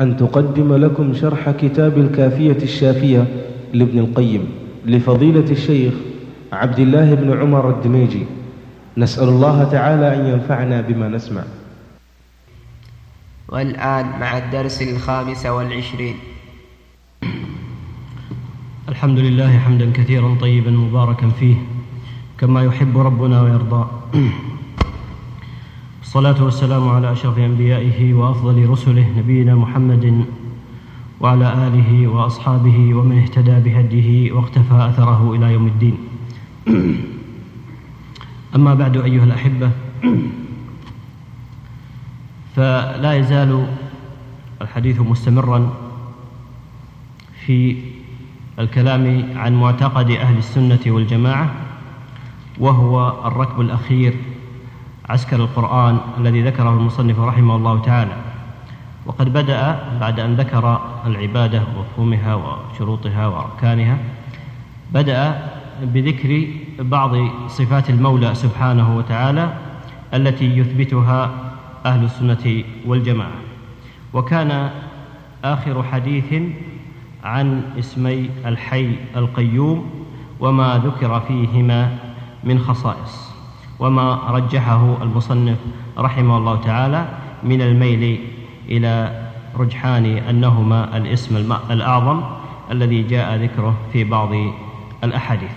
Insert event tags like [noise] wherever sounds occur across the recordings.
أن تقدم لكم شرح كتاب الكافية الشافية لابن القيم لفضيلة الشيخ عبد الله بن عمر الدميجي. نسأل الله تعالى أن ينفعنا بما نسمع. والآن مع الدرس الخامس والعشرين. الحمد لله حمدا كثيرا طيبا مباركا فيه كما يحب ربنا ويرضى. الصلاة والسلام على أشرف أنبيائه وأفضل رسله نبينا محمد وعلى آله وأصحابه ومن اهتدى بهديه واقتفى أثره إلى يوم الدين. أما بعد أيها الأحبة فلا يزال الحديث مستمرا في الكلام عن معتقد أهل السنة والجماعة وهو الركب الأخير عسكر القرآن الذي ذكره المصنف رحمه الله تعالى. وقد بدأ بعد أن ذكر العبادة ومفهومها وشروطها وأركانها بدأ بذكر بعض صفات المولى سبحانه وتعالى التي يثبتها أهل السنة والجماعة. وكان آخر حديث عن اسمي الحي القيوم وما ذكر فيهما من خصائص. وما رجحه المصنف رحمه الله تعالى من الميل إلى رجحان أنهما الاسم الأعظم الذي جاء ذكره في بعض الأحاديث.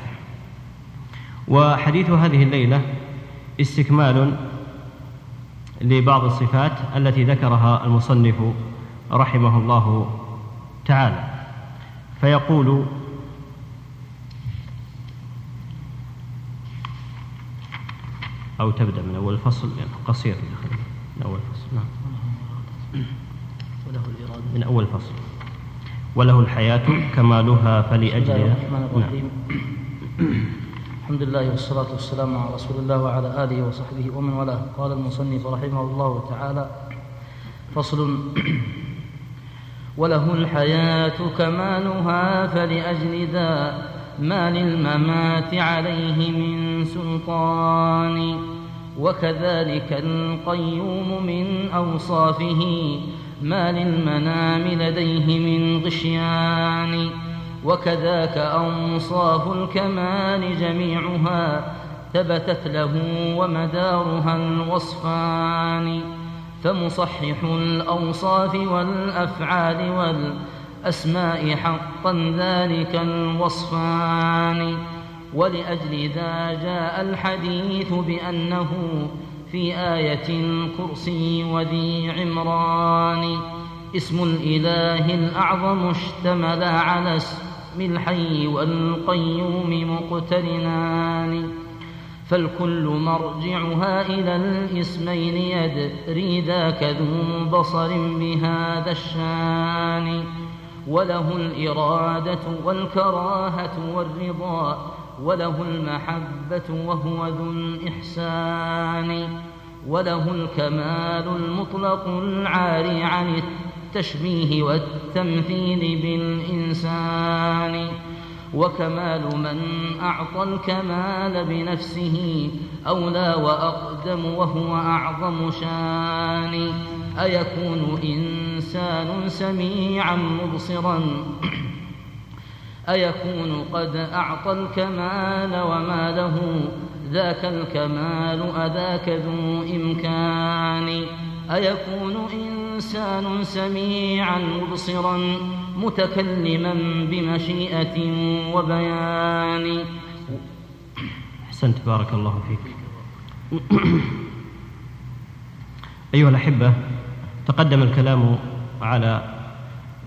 وحديث هذه الليلة استكمال لبعض الصفات التي ذكرها المصنف رحمه الله تعالى. فيقول أو تبدأ من أول فصل يعني قصير من أول فصل نعم. وله الإرادة. من أول فصل. وله الحياة كمالها فلأجلها. نعم. الحمد لله والصلاة والسلام على رسول الله وعلى آله وصحبه ومن والاه. قال المصنف رحمه الله تعالى فصل وله الحياة كمالها فلأجل ذا ما للممات عليه من سلطان. وكذلك القيوم من أوصافه ما للمنام لديه من غشيان. وكذاك أوصاف الكمال جميعها ثبتت له ومدارها الوصفان. فمصحح الأوصاف والأفعال والأسماء حقا ذلك الوصفان. ولأجل ذا جاء الحديث بأنه في آية الكرسي وذي عمران اسم الإله الأعظم اشتمل على اسم الحي والقيوم مقترنان. فالكل مرجعها إلى الاسمين يدري ذاك ذو بصر بهذا الشان. وله الإرادة والكراهة والرضا وله المحبة وهو ذو الإحسان وله الكمال المطلق العاري عن التشبيه والتمثيل بالإنسان وكمال من أعطى الكمال بنفسه أولى وأقدم وهو أعظم شان. أيكون إنسان سميعا مبصرا أيكون قد أعطى الكمال وما له ذاك الكمال أذاك ذو إمكان أيكون إنسان سميعا مبصرا متكلما بمشيئة وبيان أحسنت بارك الله فيك. أيها الأحبة تقدم الكلام على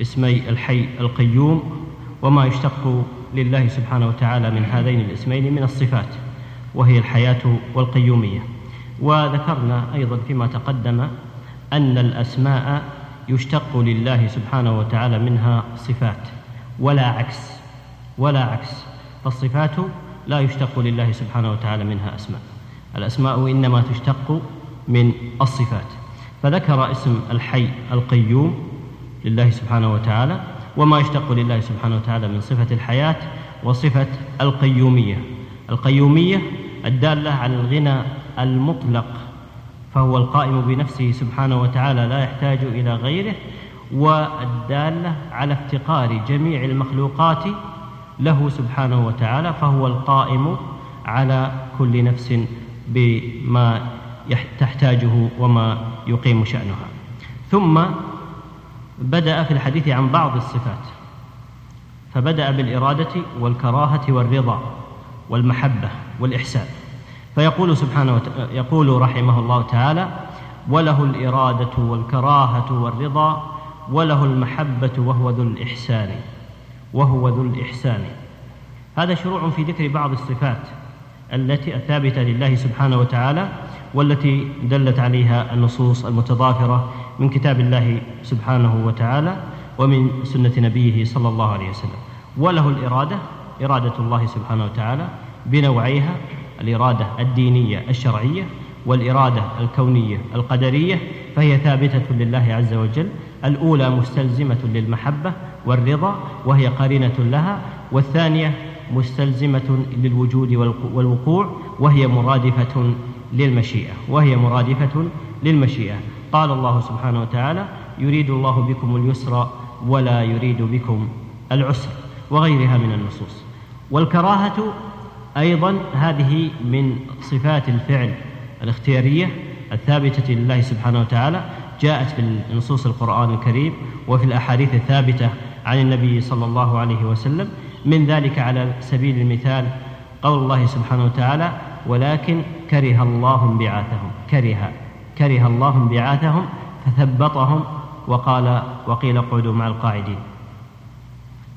اسمي الحي القيوم. وما يشتق لله سبحانه وتعالى من هذين الاسمين من الصفات وهي الحياة والقيومية. وذكرنا أيضا فيما تقدم أن الأسماء يشتق لله سبحانه وتعالى منها صفات ولا عكس ولا عكس. فالصفات لا يشتق لله سبحانه وتعالى منها أسماء. الأسماء إنما تشتق من الصفات. فذكر اسم الحي القيوم لله سبحانه وتعالى وما يشتق لله سبحانه وتعالى من صفة الحياة وصفة القيومية. القيومية الدالة على الغنى المطلق فهو القائم بنفسه سبحانه وتعالى لا يحتاج إلى غيره والدالة على افتقار جميع المخلوقات له سبحانه وتعالى فهو القائم على كل نفس بما تحتاجه وما يقيم شأنها. ثم بدأ في الحديث عن بعض الصفات فبدأ بالإرادة والكراهة والرضا والمحبة والإحسان. فيقول سبحانه وتعالى يقول رحمه الله تعالى وله الإرادة والكراهة والرضا وله المحبة وهو ذو الإحسان وهو ذو الإحسان. هذا شروع في ذكر بعض الصفات التي الثابتة لله سبحانه وتعالى والتي دلت عليها النصوص المتضافرة من كتاب الله سبحانه وتعالى ومن سنة نبيه صلى الله عليه وسلم. وله الإرادة إرادة الله سبحانه وتعالى بنوعيها الإرادة الدينية الشرعية والإرادة الكونية القدرية فهي ثابتة لله عز وجل الأولى مستلزمة للمحبة والرضا وهي قرينة لها والثانية مستلزمة للوجود والوقوع وهي مرادفة للمشيئة وهي مرادفة للمشيئة. قال الله سبحانه وتعالى يريد الله بكم اليسر ولا يريد بكم العسر وغيرها من النصوص. والكراهة أيضا هذه من صفات الفعل الاختيارية الثابتة لله سبحانه وتعالى جاءت في نصوص القرآن الكريم وفي الأحاديث الثابتة عن النبي صلى الله عليه وسلم من ذلك على سبيل المثال قول الله سبحانه وتعالى ولكن كره الله انبعاثهم. كره. كره الله انبعاثهم فثبطهم وقال وقيل اقعدوا مع القاعدين.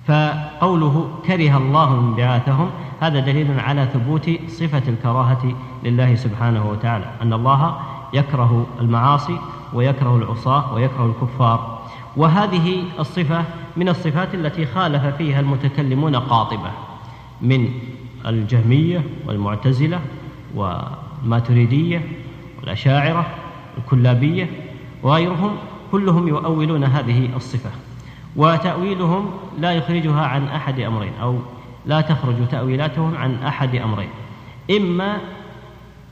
فقوله كره الله انبعاثهم هذا دليل على ثبوت صفة الكراهة لله سبحانه وتعالى أن الله يكره المعاصي ويكره العصاة ويكره الكفار. وهذه الصفة من الصفات التي خالف فيها المتكلمون قاطبة من الجهمية والمعتزلة والماتريدية والأشاعرة الكلابية وغيرهم كلهم يؤولون هذه الصفة وتأويلهم لا يخرجها عن أحد أمرين أو لا تخرج تأويلاتهم عن أحد أمرين إما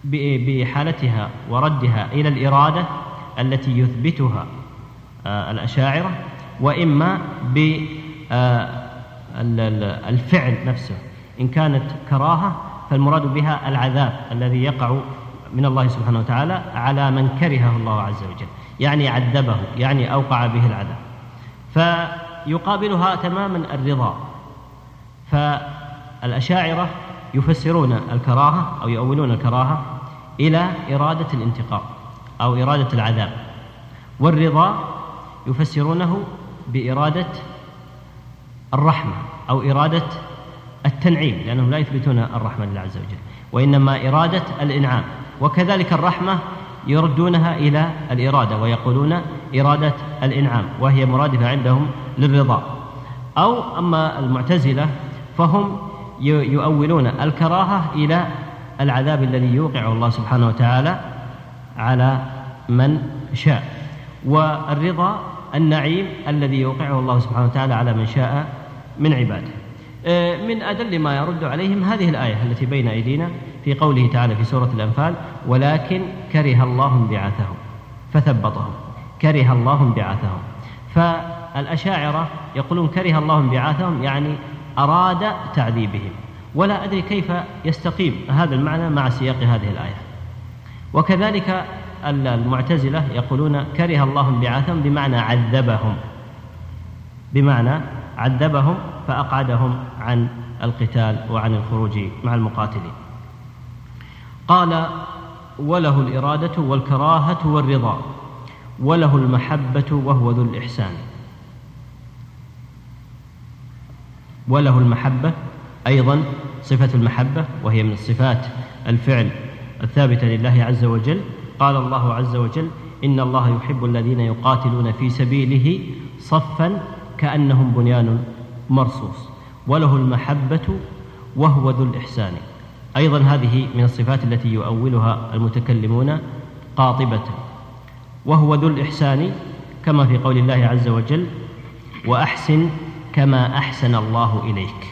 بحالتها وردها إلى الإرادة التي يثبتها آه، الأشاعرة وإما بالفعل آه، نفسه إن كانت كراهة فالمراد بها العذاب الذي يقع من الله سبحانه وتعالى على من كرهه الله عز وجل يعني عذبه يعني أوقع به العذاب. فيقابلها تماما الرضا. فالأشاعرة يفسرون الكراهة أو يؤولون الكراهة إلى إرادة الانتقام أو إرادة العذاب. والرضا يفسرونه بإرادة الرحمة أو إرادة التنعيم لأنهم لا يثبتون الرحمة لله عز وجل وإنما إرادة الإنعام. وكذلك الرحمة يردونها إلى الإرادة ويقولون إرادة الإنعام وهي مرادفة عندهم للرضا. أو أما المعتزلة فهم يؤولون الكراهة إلى العذاب الذي يوقعه الله سبحانه وتعالى على من شاء. والرضا النعيم الذي يوقعه الله سبحانه وتعالى على من شاء من عباده. آه، من أدل ما يرد عليهم هذه الآية التي بين أيدينا في قوله تعالى في سورة الأنفال ولكن كره الله انبعاثهم فثبطهم. كره الله انبعاثهم. فالأشاعرة يقولون كره الله انبعاثهم يعني أراد تعذيبهم. ولا أدري كيف يستقيم هذا المعنى مع سياق هذه الآية. وكذلك المعتزلة يقولون كره الله انبعاثهم بمعنى عذبهم. بمعنى عذبهم فأقعدهم عن القتال وعن الخروج مع المقاتلين. قال وله الإرادة والكراهة والرضا وله المحبة وهو ذو الإحسان. وله المحبة أيضا صفة المحبة وهي من صفات الفعل الثابتة لله عز وجل. قال الله عز وجل إن الله يحب الذين يقاتلون في سبيله صفا كأنهم بنيان مرصوص. وله المحبة وهو ذو الإحسان. أيضا هذه من الصفات التي يؤولها المتكلمون قاطبة وهو ذو الإحسان كما في قول الله عز وجل وأحسن كما أحسن الله إليك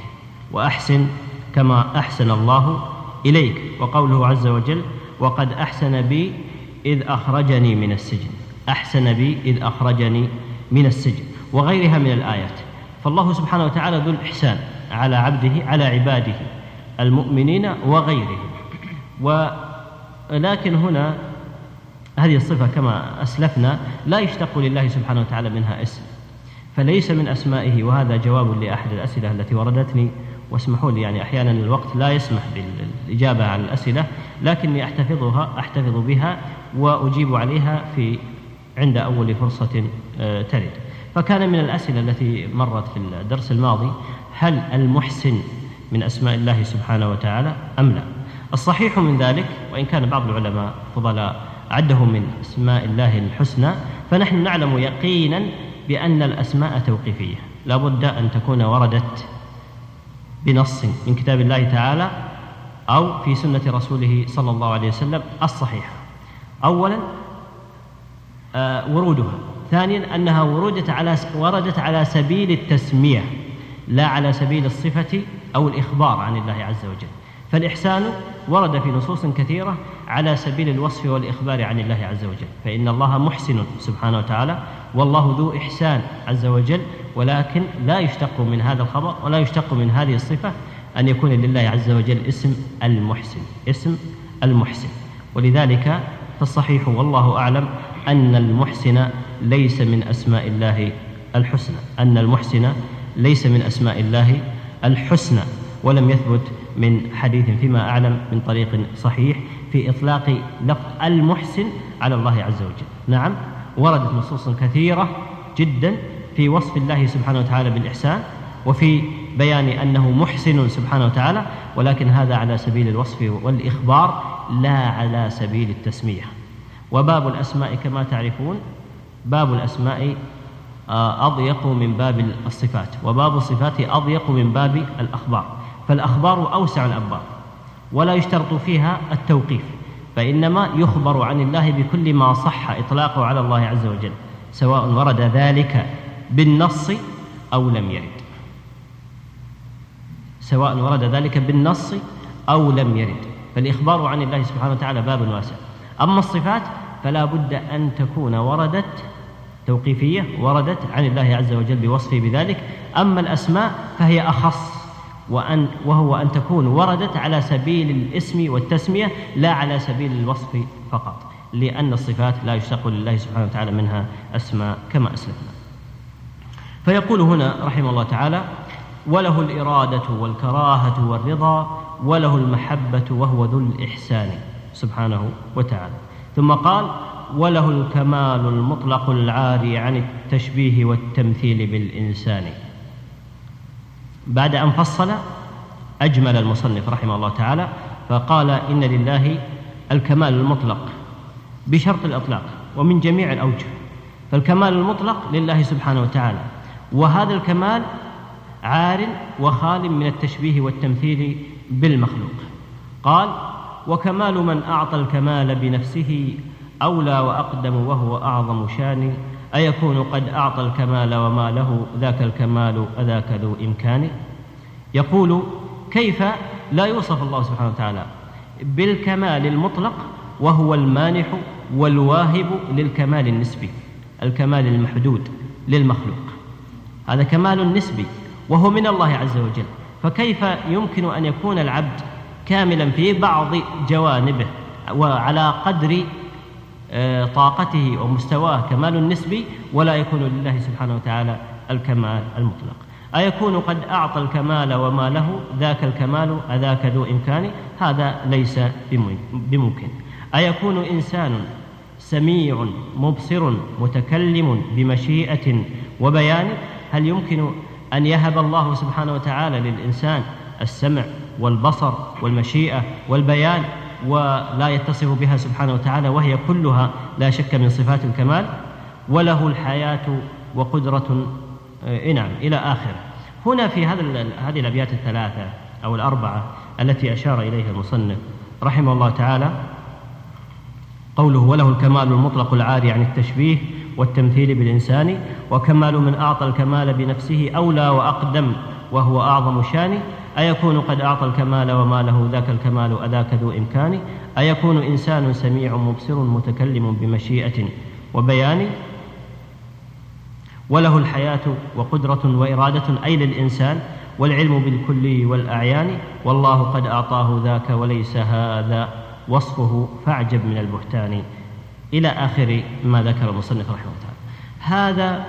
وأحسن كما أحسن الله إليك. وقوله عز وجل وقد أحسن بي إذ أخرجني من السجن أحسن بي إذ أخرجني من السجن. وغيرها من الآيات. فالله سبحانه وتعالى ذو الإحسان على عبده على عباده. المؤمنين وغيرهم. ولكن هنا هذه الصفة كما أسلفنا لا يشتق لله سبحانه وتعالى منها اسم فليس من أسمائه وهذا جواب لأحد الأسئلة التي وردتني. واسمحوا لي يعني أحيانا الوقت لا يسمح بالإجابة على الأسئلة لكني أحتفظها أحتفظ بها وأجيب عليها في عند أول فرصة آه، ترد. فكان من الأسئلة التي مرت في الدرس الماضي هل المحسن من أسماء الله سبحانه وتعالى أم لا. الصحيح من ذلك وإن كان بعض العلماء فضلاء عده من أسماء الله الحسنى فنحن نعلم يقينا بأن الأسماء توقيفية. لا بد أن تكون وردت بنص من كتاب الله تعالى أو في سنة رسوله صلى الله عليه وسلم الصحيحة. أولا آه، ورودها. ثانيا أنها وردت على وردت على سبيل التسمية لا على سبيل الصفة أو الإخبار عن الله عز وجل. فالإحسان ورد في نصوص كثيرة على سبيل الوصف والإخبار عن الله عز وجل. فإن الله محسن سبحانه وتعالى والله ذو إحسان عز وجل ولكن لا يشتق من هذا الخبر ولا يشتق من هذه الصفة أن يكون لله عز وجل اسم المحسن اسم المحسن. ولذلك فالصحيح والله أعلم أن المحسن ليس من أسماء الله الحسنى. أن المحسن ليس من أسماء الله الحسنى ولم يثبت من حديث فيما أعلم من طريق صحيح في إطلاق لفظ المحسن على الله عز وجل. نعم وردت نصوص كثيرة جدا في وصف الله سبحانه وتعالى بالإحسان وفي بيان أنه محسن سبحانه وتعالى ولكن هذا على سبيل الوصف والإخبار لا على سبيل التسمية. وباب الأسماء كما تعرفون باب الأسماء أضيق من باب الصفات وباب الصفات أضيق من باب الأخبار. فالأخبار أوسع الأبواب ولا يشترط فيها التوقيف فإنما يخبر عن الله بكل ما صح إطلاقه على الله عز وجل سواء ورد ذلك بالنص أو لم يرد. سواء ورد ذلك بالنص أو لم يرد. فالإخبار عن الله سبحانه وتعالى باب واسع. أما الصفات فلا بد أن تكون وردت توقيفية وردت عن الله عز وجل بوصفه بذلك. أما الأسماء فهي أخص وأن وهو أن تكون وردت على سبيل الاسم والتسمية لا على سبيل الوصف فقط لأن الصفات لا يشتق لله سبحانه وتعالى منها أسماء كما أسلفنا. فيقول هنا رحمه الله تعالى وله الإرادة والكراهة والرضا وله المحبة وهو ذو الإحسان سبحانه وتعالى. ثم قال وله الكمال المطلق العاري عن التشبيه والتمثيل بالإنسان. بعد أن فصل أجمل المصنف رحمه الله تعالى فقال إن لله الكمال المطلق بشرط الإطلاق ومن جميع الأوجه. فالكمال المطلق لله سبحانه وتعالى. وهذا الكمال عار وخال من التشبيه والتمثيل بالمخلوق. قال وكمال من أعطى الكمال بنفسه أولى وأقدم وهو أعظم شان أيكون قد أعطى الكمال وما له ذاك الكمال أذاك ذو إمكان؟ يقول كيف لا يوصف الله سبحانه وتعالى بالكمال المطلق وهو المانح والواهب للكمال النسبي الكمال المحدود للمخلوق. هذا كمال نسبي وهو من الله عز وجل. فكيف يمكن أن يكون العبد كاملا في بعض جوانبه وعلى قدر طاقته ومستواه كمال نسبي ولا يكون لله سبحانه وتعالى الكمال المطلق. أيكون قد أعطى الكمال وما له ذاك الكمال أذاك ذو إمكان؟ هذا ليس بممكن. أيكون إنسان سميع مبصر متكلم بمشيئة وبيان؟ هل يمكن أن يهب الله سبحانه وتعالى للإنسان السمع والبصر والمشيئة والبيان؟ ولا يتصف بها سبحانه وتعالى وهي كلها لا شك من صفات الكمال وله الحياة وقدرة آه، نعم إلى آخره. هنا في هذا هذه الأبيات الثلاثة أو الأربعة التي أشار إليها المصنف رحمه الله تعالى قوله وله الكمال المطلق العاري عن التشبيه والتمثيل بالإنسان وكمال من أعطى الكمال بنفسه أولى وأقدم وهو أعظم شان أيكون قد أعطى الكمال وما له ذاك الكمال أذاك ذو إمكان؟ أيكون إنسان سميع مبصر متكلم بمشيئة وبيان؟ وله الحياة وقدرة وإرادة أي للإنسان؟ والعلم بالكلي والأعيان؟ والله قد أعطاه ذاك وليس هذا وصفه فاعجب من البهتان. إلى آخر ما ذكر المصنف رحمه الله. تعالى هذا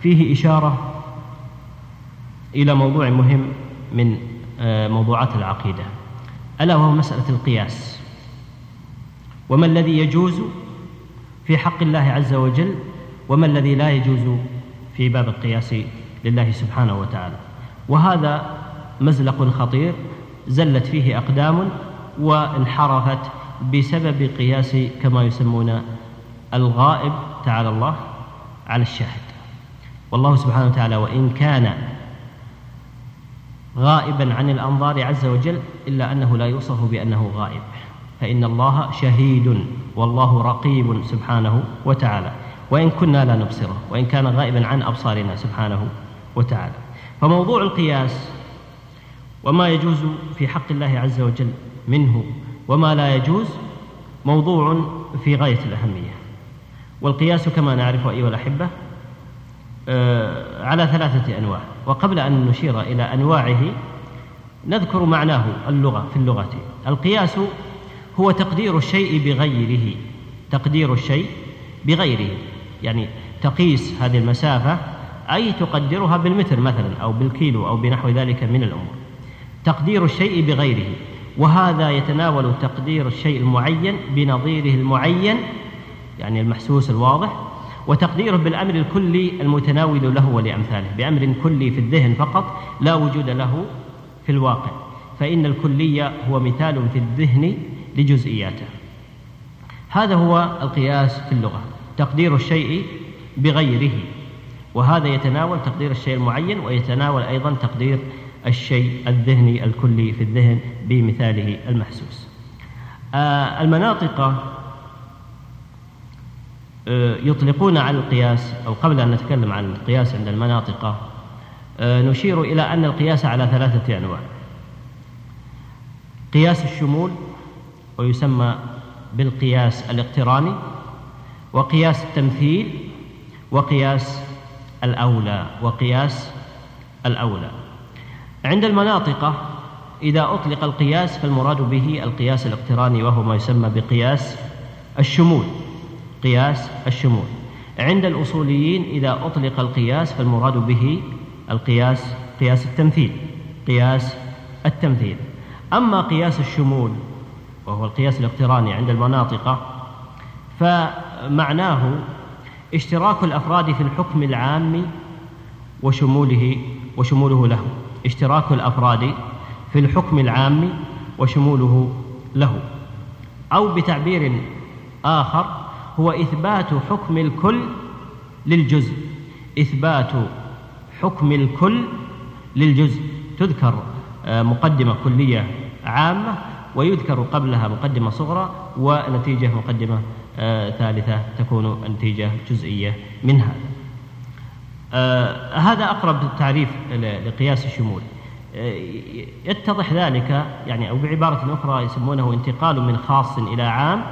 فيه إشارة إلى موضوع مهم من آه، موضوعات العقيدة. ألا وهو مسألة القياس. وما الذي يجوز في حق الله عز وجل وما الذي لا يجوز في باب القياس لله سبحانه وتعالى. وهذا مزلق خطير زلت فيه أقدام وانحرفت بسبب قياس كما يسمون الغائب تعالى الله على الشاهد. والله سبحانه وتعالى وإن كان غائبا عن الأنظار عز وجل إلا أنه لا يوصف بأنه غائب. فإن الله شهيد والله رقيب سبحانه وتعالى. وإن كنا لا نبصره وإن كان غائبا عن أبصارنا سبحانه وتعالى. فموضوع القياس وما يجوز في حق الله عز وجل منه وما لا يجوز موضوع في غاية الأهمية. والقياس كما نعرف أيها الأحبة آه، على ثلاثة أنواع. وقبل أن نشير إلى أنواعه نذكر معناه اللغة في اللغة. القياس هو تقدير الشيء بغيره. تقدير الشيء بغيره. يعني تقيس هذه المسافة أي تقدرها بالمتر مثلا أو بالكيلو أو بنحو ذلك من الأمور. تقدير الشيء بغيره. وهذا يتناول تقدير الشيء المعين بنظيره المعين يعني المحسوس الواضح. وتقديره بالأمر الكلي المتناول له ولأمثاله بأمر كلي في الذهن فقط لا وجود له في الواقع فإن الكلية هو مثال في الذهن لجزئياته. هذا هو القياس في اللغة تقدير الشيء بغيره وهذا يتناول تقدير الشيء المعين ويتناول أيضا تقدير الشيء الذهني الكلي في الذهن بمثاله المحسوس. آه المناطق يطلقون على القياس أو قبل أن نتكلم عن القياس عند المناطق آه نشير إلى أن القياس على ثلاثة أنواع. قياس الشمول ويسمى بالقياس الاقتراني وقياس التمثيل وقياس الأولى وقياس الأولى. عند المناطق إذا أطلق القياس فالمراد به القياس الاقتراني وهو ما يسمى بقياس الشمول. قياس الشمول. عند الأصوليين إذا أطلق القياس فالمراد به القياس قياس التمثيل قياس التمثيل. أما قياس الشمول وهو القياس الاقتراني عند المناطق فمعناه اشتراك الأفراد في الحكم العام وشموله وشموله له. اشتراك الأفراد في الحكم العام وشموله له. أو بتعبير آخر هو إثبات حكم الكل للجزء. إثبات حكم الكل للجزء. تذكر آه، مقدمة كلية عامة ويذكر قبلها مقدمة صغرى ونتيجة مقدمة آه ثالثة تكون النتيجة جزئية من هذا آه هذا أقرب تعريف لقياس الشمول. يتضح ذلك يعني أو بعبارة أخرى يسمونه انتقال من خاص إلى عام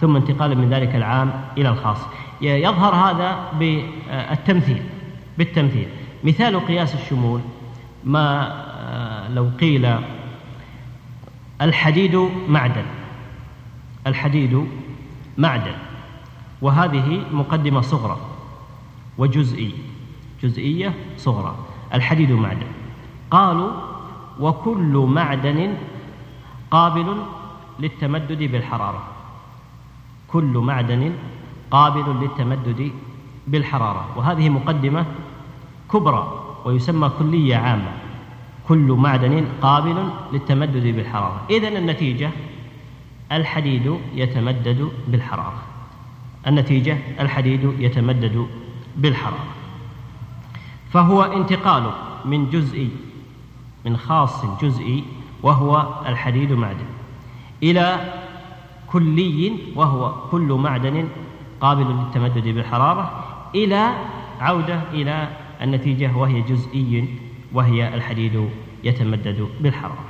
ثم انتقال من ذلك العام إلى الخاص. يظهر هذا بالتمثيل بالتمثيل. مثال قياس الشمول ما آه، لو قيل الحديد معدن الحديد معدن وهذه مقدمة صغرى وجزئي جزئية صغرى الحديد معدن. قالوا وكل معدن قابل للتمدد بالحرارة. كل معدن قابل للتمدد بالحرارة. وهذه مقدمة كبرى ويسمى كلية عامة. كل معدن قابل للتمدد بالحرارة. إذن النتيجة الحديد يتمدد بالحرارة. النتيجة الحديد يتمدد بالحرارة. فهو انتقال من جزئي من خاص جزئي وهو الحديد معدن إلى كلي وهو كل معدن قابل للتمدد بالحرارة إلى عودة إلى النتيجة وهي جزئي وهي الحديد يتمدد بالحرارة.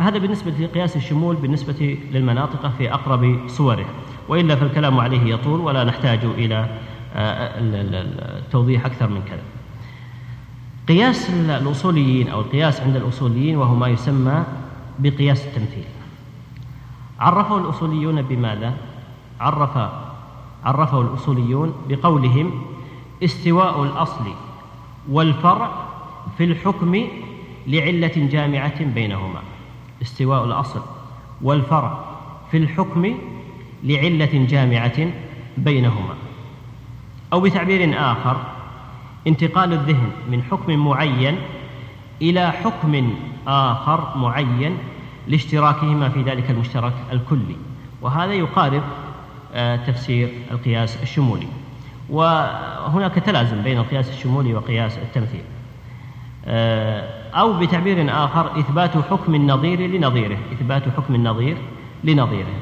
هذا بالنسبة لقياس الشمول بالنسبة للمناطق في أقرب صوره وإلا فالكلام عليه يطول ولا نحتاج إلى التوضيح أكثر من كذا. قياس الأصوليين أو القياس عند الأصوليين وهو ما يسمى بقياس التمثيل. عرفه الأصوليون بماذا؟ عرف عرفه الأصوليون بقولهم استواء الأصل والفرع في الحكم لعلة جامعة بينهما استواء الأصل والفرع في الحكم لعلة جامعة بينهما أو بتعبير آخر انتقال الذهن من حكم معين إلى حكم آخر معين لاشتراكهما في ذلك المشترك الكلي. وهذا يقارب آه، تفسير القياس الشمولي. وهناك تلازم بين القياس الشمولي وقياس التمثيل. آه، أو بتعبير آخر إثبات حكم النظير لنظيره. إثبات حكم النظير لنظيره.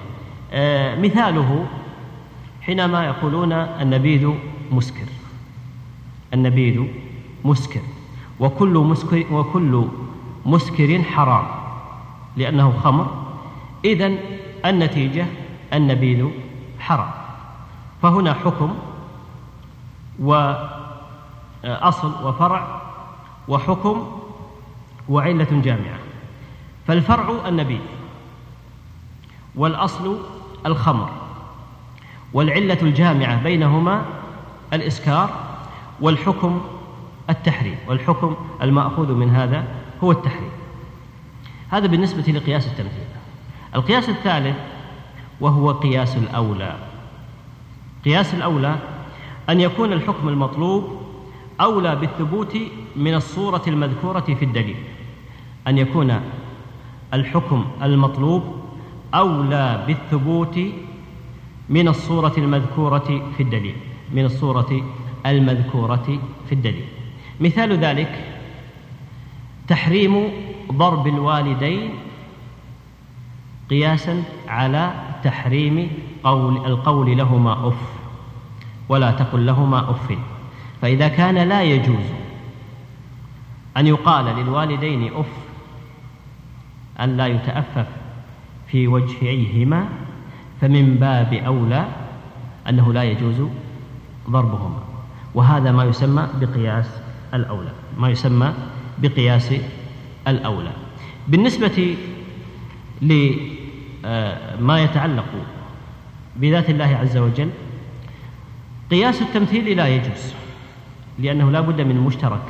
آه، مثاله حينما يقولون النبيذ مسكر. النبيذ مسكر. وكل مسكر وكل مسكر حرام. لأنه خمر. إذن النتيجة النبيذ حرام. فهنا حكم وأصل وفرع وحكم وعلة جامعة. فالفرع النبيذ والأصل الخمر والعلة الجامعة بينهما الإسكار والحكم التحريم. والحكم المأخوذ من هذا هو التحريم. هذا بالنسبة لقياس التمثيل. القياس الثالث وهو قياس الأولى. قياس الأولى أن يكون الحكم المطلوب أولى بالثبوت من الصورة المذكورة في الدليل. أن يكون الحكم المطلوب أولى بالثبوت من الصورة المذكورة في الدليل. من الصورة المذكورة في الدليل. مثال ذلك تحريم ضرب الوالدين قياسا على تحريم قول القول لهما أف ولا تقل لهما أف. فإذا كان لا يجوز أن يقال للوالدين أف أن لا يتأفف في وجهيهما فمن باب أولى أنه لا يجوز ضربهما. وهذا ما يسمى بقياس الأولى ما يسمى بقياس الأولى. بالنسبة لما يتعلق بذات الله عز وجل قياس التمثيل لا يجوز لأنه لا بد من مشترك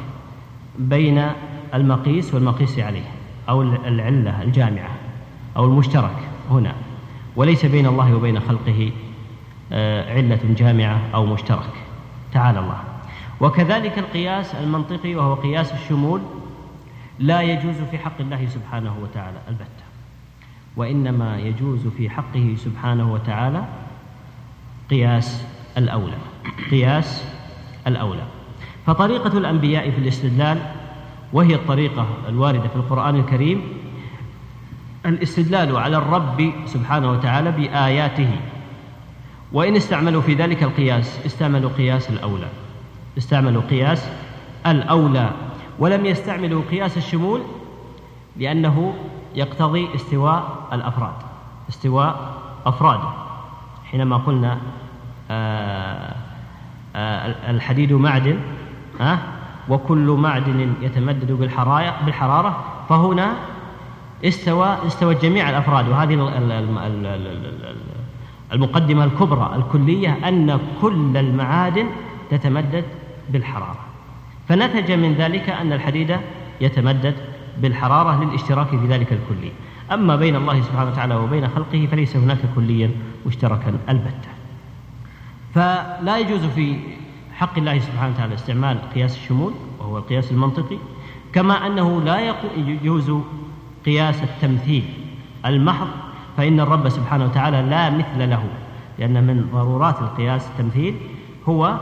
بين المقيس والمقيس عليه أو العلة الجامعة أو المشترك هنا. وليس بين الله وبين خلقه آه، علة جامعة أو مشترك. تعالى الله. وكذلك القياس المنطقي وهو قياس الشمول لا يجوز في حق الله سبحانه وتعالى البتة. وإنما يجوز في حقه سبحانه وتعالى قياس الأولى قياس الأولى. فطريقة الأنبياء في الاستدلال وهي الطريقة الواردة في القرآن الكريم الاستدلال على الرب سبحانه وتعالى بآياته. وإن استعملوا في ذلك القياس استعملوا قياس الأولى. استعملوا قياس الأولى. ولم يستعملوا قياس الشمول لأنه يقتضي استواء الأفراد استواء أفراده. حينما قلنا آآ آآ الحديد معدن وكل معدن يتمدد بالحرارة فهنا استوى استوى جميع الأفراد. وهذه المقدمة الكبرى الكلية أن كل المعادن تتمدد بالحرارة. فنتج من ذلك أن الحديد يتمدد بالحرارة للاشتراك في ذلك الكلي. أما بين الله سبحانه وتعالى وبين خلقه فليس هناك كليا مشتركا البتة. فلا يجوز في حق الله سبحانه وتعالى استعمال قياس الشمول وهو القياس المنطقي كما أنه لا يجوز قياس التمثيل المحض فإن الرب سبحانه وتعالى لا مثل له لأن من ضرورات القياس التمثيل هو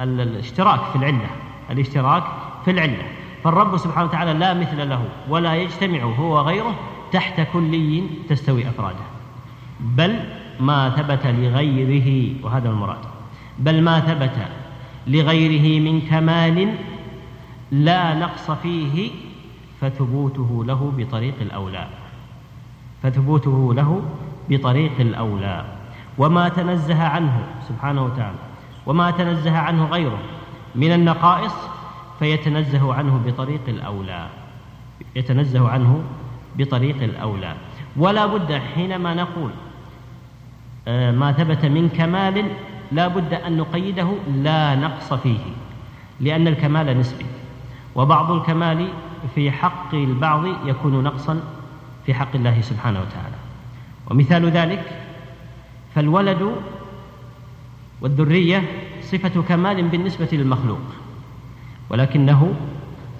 الاشتراك في العلة. الاشتراك في العلة. فالرب سبحانه وتعالى لا مثل له ولا يجتمع هو وغيره تحت كلي تستوي أفراده. بل ما ثبت لغيره وهذا المراد. بل ما ثبت لغيره من كمال لا نقص فيه فثبوته له بطريق الأولى. فثبوته له بطريق الأولى. وما تنزه عنه سبحانه وتعالى وما تنزه عنه غيره من النقائص فيتنزه عنه بطريق الأولى. يتنزه عنه بطريق الأولى. ولا بد حينما نقول آه، ما ثبت من كمال لا بد أن نقيده لا نقص فيه لأن الكمال نسبي. وبعض الكمال في حق البعض يكون نقصا في حق الله سبحانه وتعالى. ومثال ذلك فالولد والذرية صفة كمال بالنسبة للمخلوق ولكنه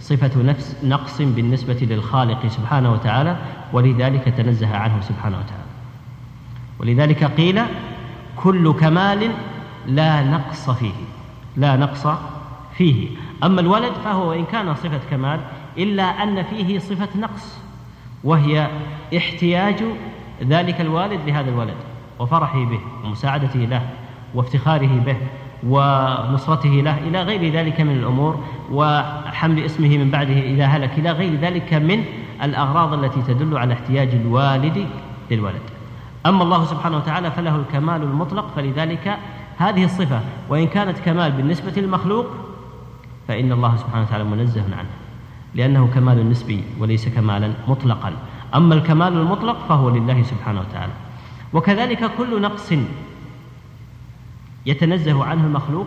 صفة نفس نقص بالنسبة للخالق سبحانه وتعالى ولذلك تنزه عنه سبحانه وتعالى. ولذلك قيل كل كمال لا نقص فيه لا نقص فيه. أما الولد فهو وإن كان صفة كمال إلا أن فيه صفة نقص وهي احتياج ذلك الوالد لهذا الولد وفرحه به ومساعدته له وافتخاره به ونصرته له إلى غير ذلك من الأمور وحمل اسمه من بعده إذا هلك إلى غير ذلك من الأغراض التي تدل على احتياج الوالد للولد. أما الله سبحانه وتعالى فله الكمال المطلق فلذلك هذه الصفة وإن كانت كمال بالنسبة للمخلوق فإن الله سبحانه وتعالى منزه عنه لأنه كمال نسبي وليس كمالا مطلقا. أما الكمال المطلق فهو لله سبحانه وتعالى. وكذلك كل نقص يتنزه عنه المخلوق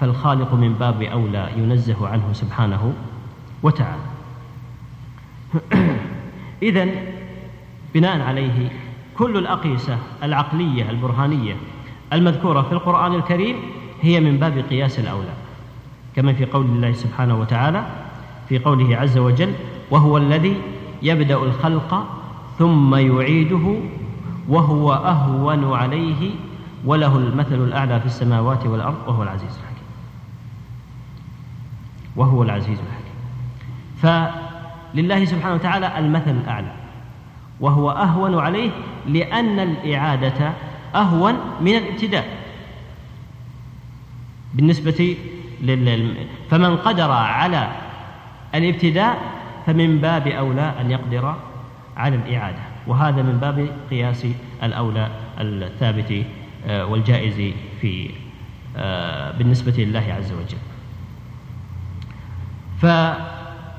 فالخالق من باب أولى ينزه عنه سبحانه وتعالى. [clears throat] إذا بناء عليه كل الأقيسة العقلية البرهانية المذكورة في القرآن الكريم هي من باب قياس الأولى. كما في قول الله سبحانه وتعالى في قوله عز وجل وهو الذي يبدأ الخلق ثم يعيده وهو أهون عليه وله المثل الأعلى في السماوات والأرض وهو العزيز الحكيم. وهو العزيز الحكيم. فلله سبحانه وتعالى المثل الأعلى. وهو أهون عليه لأن الإعادة أهون من الابتداء. بالنسبة لل... فمن قدر على الابتداء فمن باب أولى أن يقدر على الإعادة. وهذا من باب قياس الأولى الثابت والجائز في آه، بالنسبة لله عز وجل. ف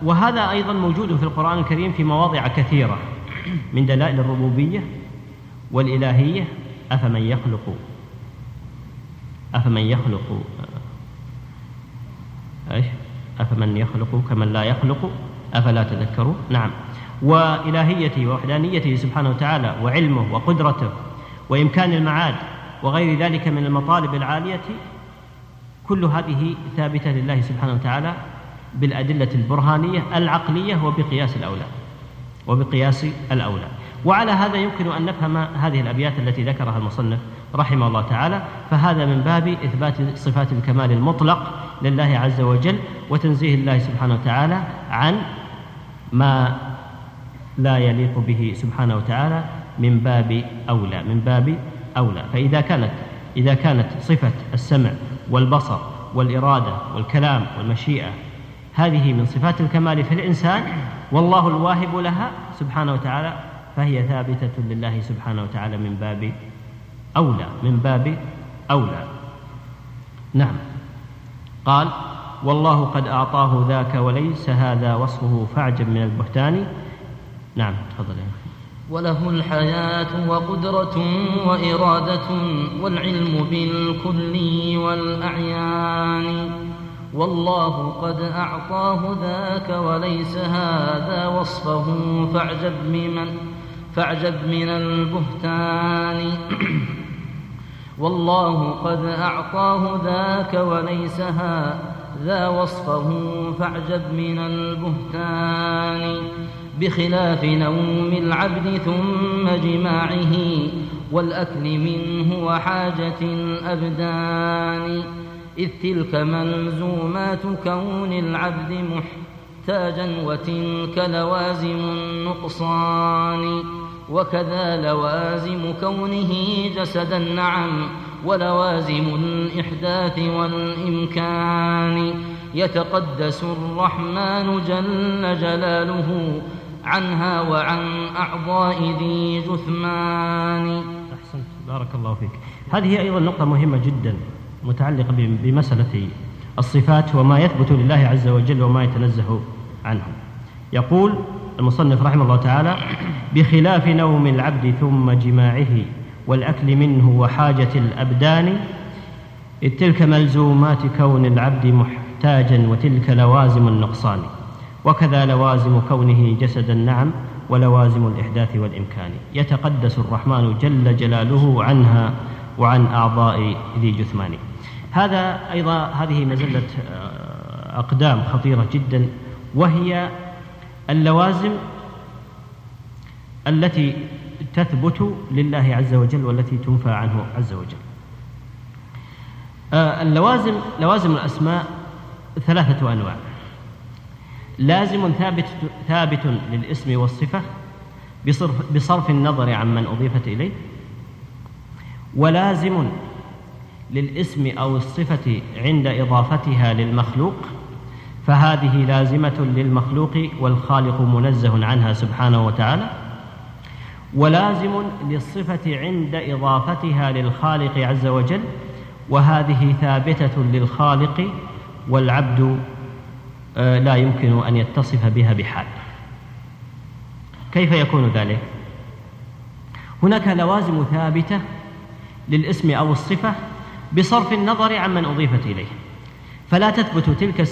وهذا أيضا موجود في القرآن الكريم في مواضع كثيرة من دلائل الربوبية والإلهية. أفمن يخلق؟ أفمن يخلق؟ إيش؟ أفمن يخلق كمن لا يخلق؟ أفلا تذكرون؟ نعم. وإلهيته ووحدانيته سبحانه وتعالى وعلمه وقدرته وإمكان المعاد وغير ذلك من المطالب العالية كل هذه ثابتة لله سبحانه وتعالى بالأدلة البرهانية العقلية وبقياس الأولى وبقياس الأولى. وعلى هذا يمكن أن نفهم هذه الأبيات التي ذكرها المصنف رحمه الله تعالى فهذا من باب إثبات صفات الكمال المطلق لله عز وجل وتنزيه الله سبحانه وتعالى عن ما لا يليق به سبحانه وتعالى من باب أولى من باب أولى فإذا كانت إذا كانت صفة السمع والبصر والإرادة والكلام والمشيئة هذه من صفات الكمال في الإنسان والله الواهب لها سبحانه وتعالى فهي ثابتة لله سبحانه وتعالى من باب أولى من باب أولى. نعم. قال والله قد أعطاه ذاك وليس هذا وصفه فاعجب من البهتان. نعم تفضل يا وله الحياة وقدرة وإرادة والعلم بالكل والأعيان. والله قد أعطاه ذاك وليس هذا وصفه. فاعجب ممن فاعجب من البهتان. والله قد أعطاه ذاك ليس هذا وصفه. فاعجب من البهتان. بخلاف نوم العبد ثم جماعة والأكل منه وحاجة الأبدان إذ تلك ملزومات كون العبد محتاجا وتلك لوازم النقصان. وكذا لوازم كونه جسدا نعم ولوازم الإحداث والإمكان. يتقدس الرحمن جل جلاله عنها وعن أعضاء ذي جثمان. أحسنت. بارك الله فيك. هذه أيضا نقطة مهمة جدا متعلقة بمسألة الصفات وما يثبت لله عز وجل وما يتنزه عنه. يقول المصنف رحمه الله تعالى بخلاف نوم العبد ثم جماعة والأكل منه وحاجة الأبدان إذ تلك ملزومات كون العبد محتاجا وتلك لوازم النقصان. وكذا لوازم كونه جسدا نعم ولوازم الإحداث والإمكان. يتقدس الرحمن جل جلاله عنها وعن أعضاء ذي جثمان. هذا أيضا هذه مزلة آه، أقدام خطيرة جدا وهي اللوازم التي تثبت لله عز وجل والتي تنفى عنه عز وجل. آه، اللوازم لوازم الأسماء ثلاثة أنواع. لازم ثابت ثابت للاسم والصفة بصرف, بصرف النظر عمن أضيفت إليه. ولازم للاسم أو الصفة عند إضافتها للمخلوق فهذه لازمة للمخلوق والخالق منزه عنها سبحانه وتعالى. ولازم للصفة عند إضافتها للخالق عز وجل وهذه ثابتة للخالق والعبد لا يمكن أن يتصف بها بحال. كيف يكون ذلك؟ هناك لوازم ثابتة للاسم أو الصفة بصرف النظر عمن أضيفت إليه. فلا تثبت تلك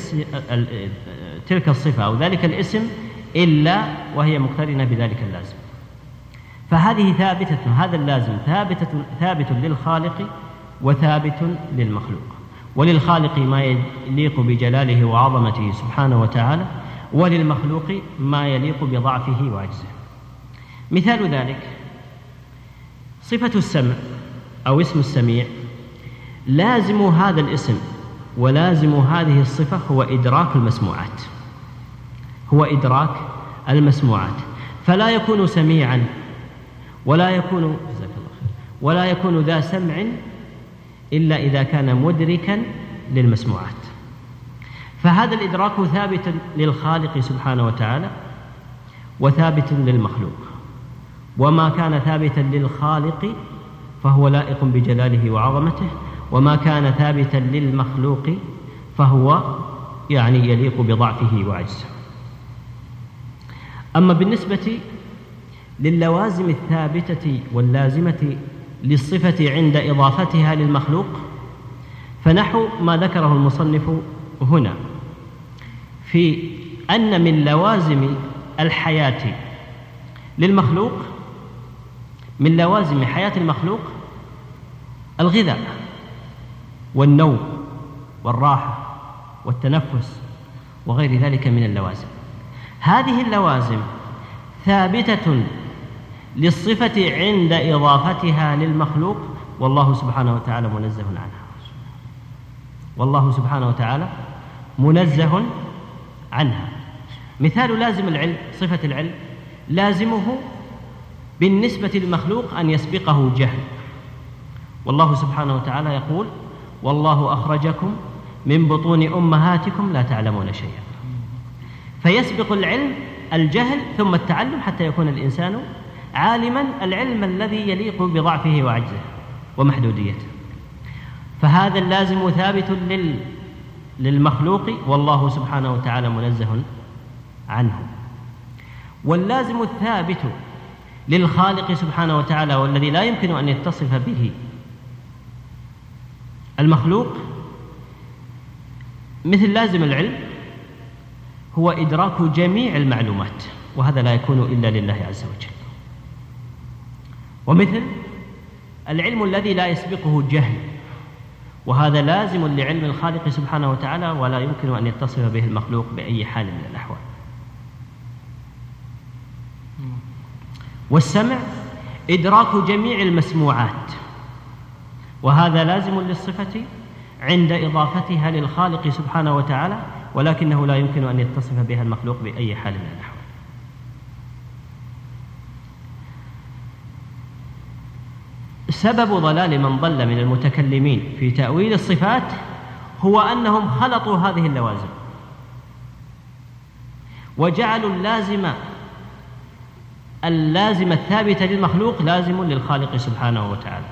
تلك الصفة أو ذلك الاسم إلا وهي مقترنة بذلك اللازم. فهذه ثابتة هذا اللازم ثابتة ثابت للخالق وثابت للمخلوق. وللخالق ما يليق بجلاله وعظمته سبحانه وتعالى وللمخلوق ما يليق بضعفه وعجزه. مثال ذلك صفة السمع أو اسم السميع. لازم هذا الاسم ولازم هذه الصفة هو إدراك المسموعات. هو إدراك المسموعات. فلا يكون سميعا ولا يكون ولا يكون ذا سمع إلا إذا كان مدركا للمسموعات. فهذا الإدراك ثابت للخالق سبحانه وتعالى وثابت للمخلوق. وما كان ثابتا للخالق فهو لائق بجلاله وعظمته وما كان ثابتا للمخلوق فهو يعني يليق بضعفه وعجزه. أما بالنسبة للوازم الثابتة واللازمة للصفة عند إضافتها للمخلوق فنحو ما ذكره المصنف هنا في أن من لوازم الحياة للمخلوق من لوازم حياة المخلوق الغذاء والنوم والراحة والتنفس وغير ذلك من اللوازم. هذه اللوازم ثابتة للصفة عند إضافتها للمخلوق والله سبحانه وتعالى منزه عنها. والله سبحانه وتعالى منزه عنها. مثال لازم العلم صفة العلم لازمه بالنسبة للمخلوق أن يسبقه جهل. والله سبحانه وتعالى يقول والله أخرجكم من بطون أمهاتكم لا تعلمون شيئا. فيسبق العلم الجهل ثم التعلم حتى يكون الإنسان عالما العلم الذي يليق بضعفه وعجزه ومحدوديته. فهذا اللازم ثابت لل للمخلوق والله سبحانه وتعالى منزه عنه. واللازم الثابت للخالق سبحانه وتعالى والذي لا يمكن أن يتصف به المخلوق مثل لازم العلم هو إدراك جميع المعلومات وهذا لا يكون إلا لله عز وجل. ومثل العلم الذي لا يسبقه جهل وهذا لازم لعلم الخالق سبحانه وتعالى ولا يمكن أن يتصف به المخلوق بأي حال من الأحوال. والسمع إدراك جميع المسموعات وهذا لازم للصفة عند إضافتها للخالق سبحانه وتعالى ولكنه لا يمكن أن يتصف بها المخلوق بأي حال من الأحوال. سبب ضلال من ضل من المتكلمين في تأويل الصفات هو أنهم خلطوا هذه اللوازم. وجعلوا اللازم اللازم الثابت للمخلوق لازم للخالق سبحانه وتعالى.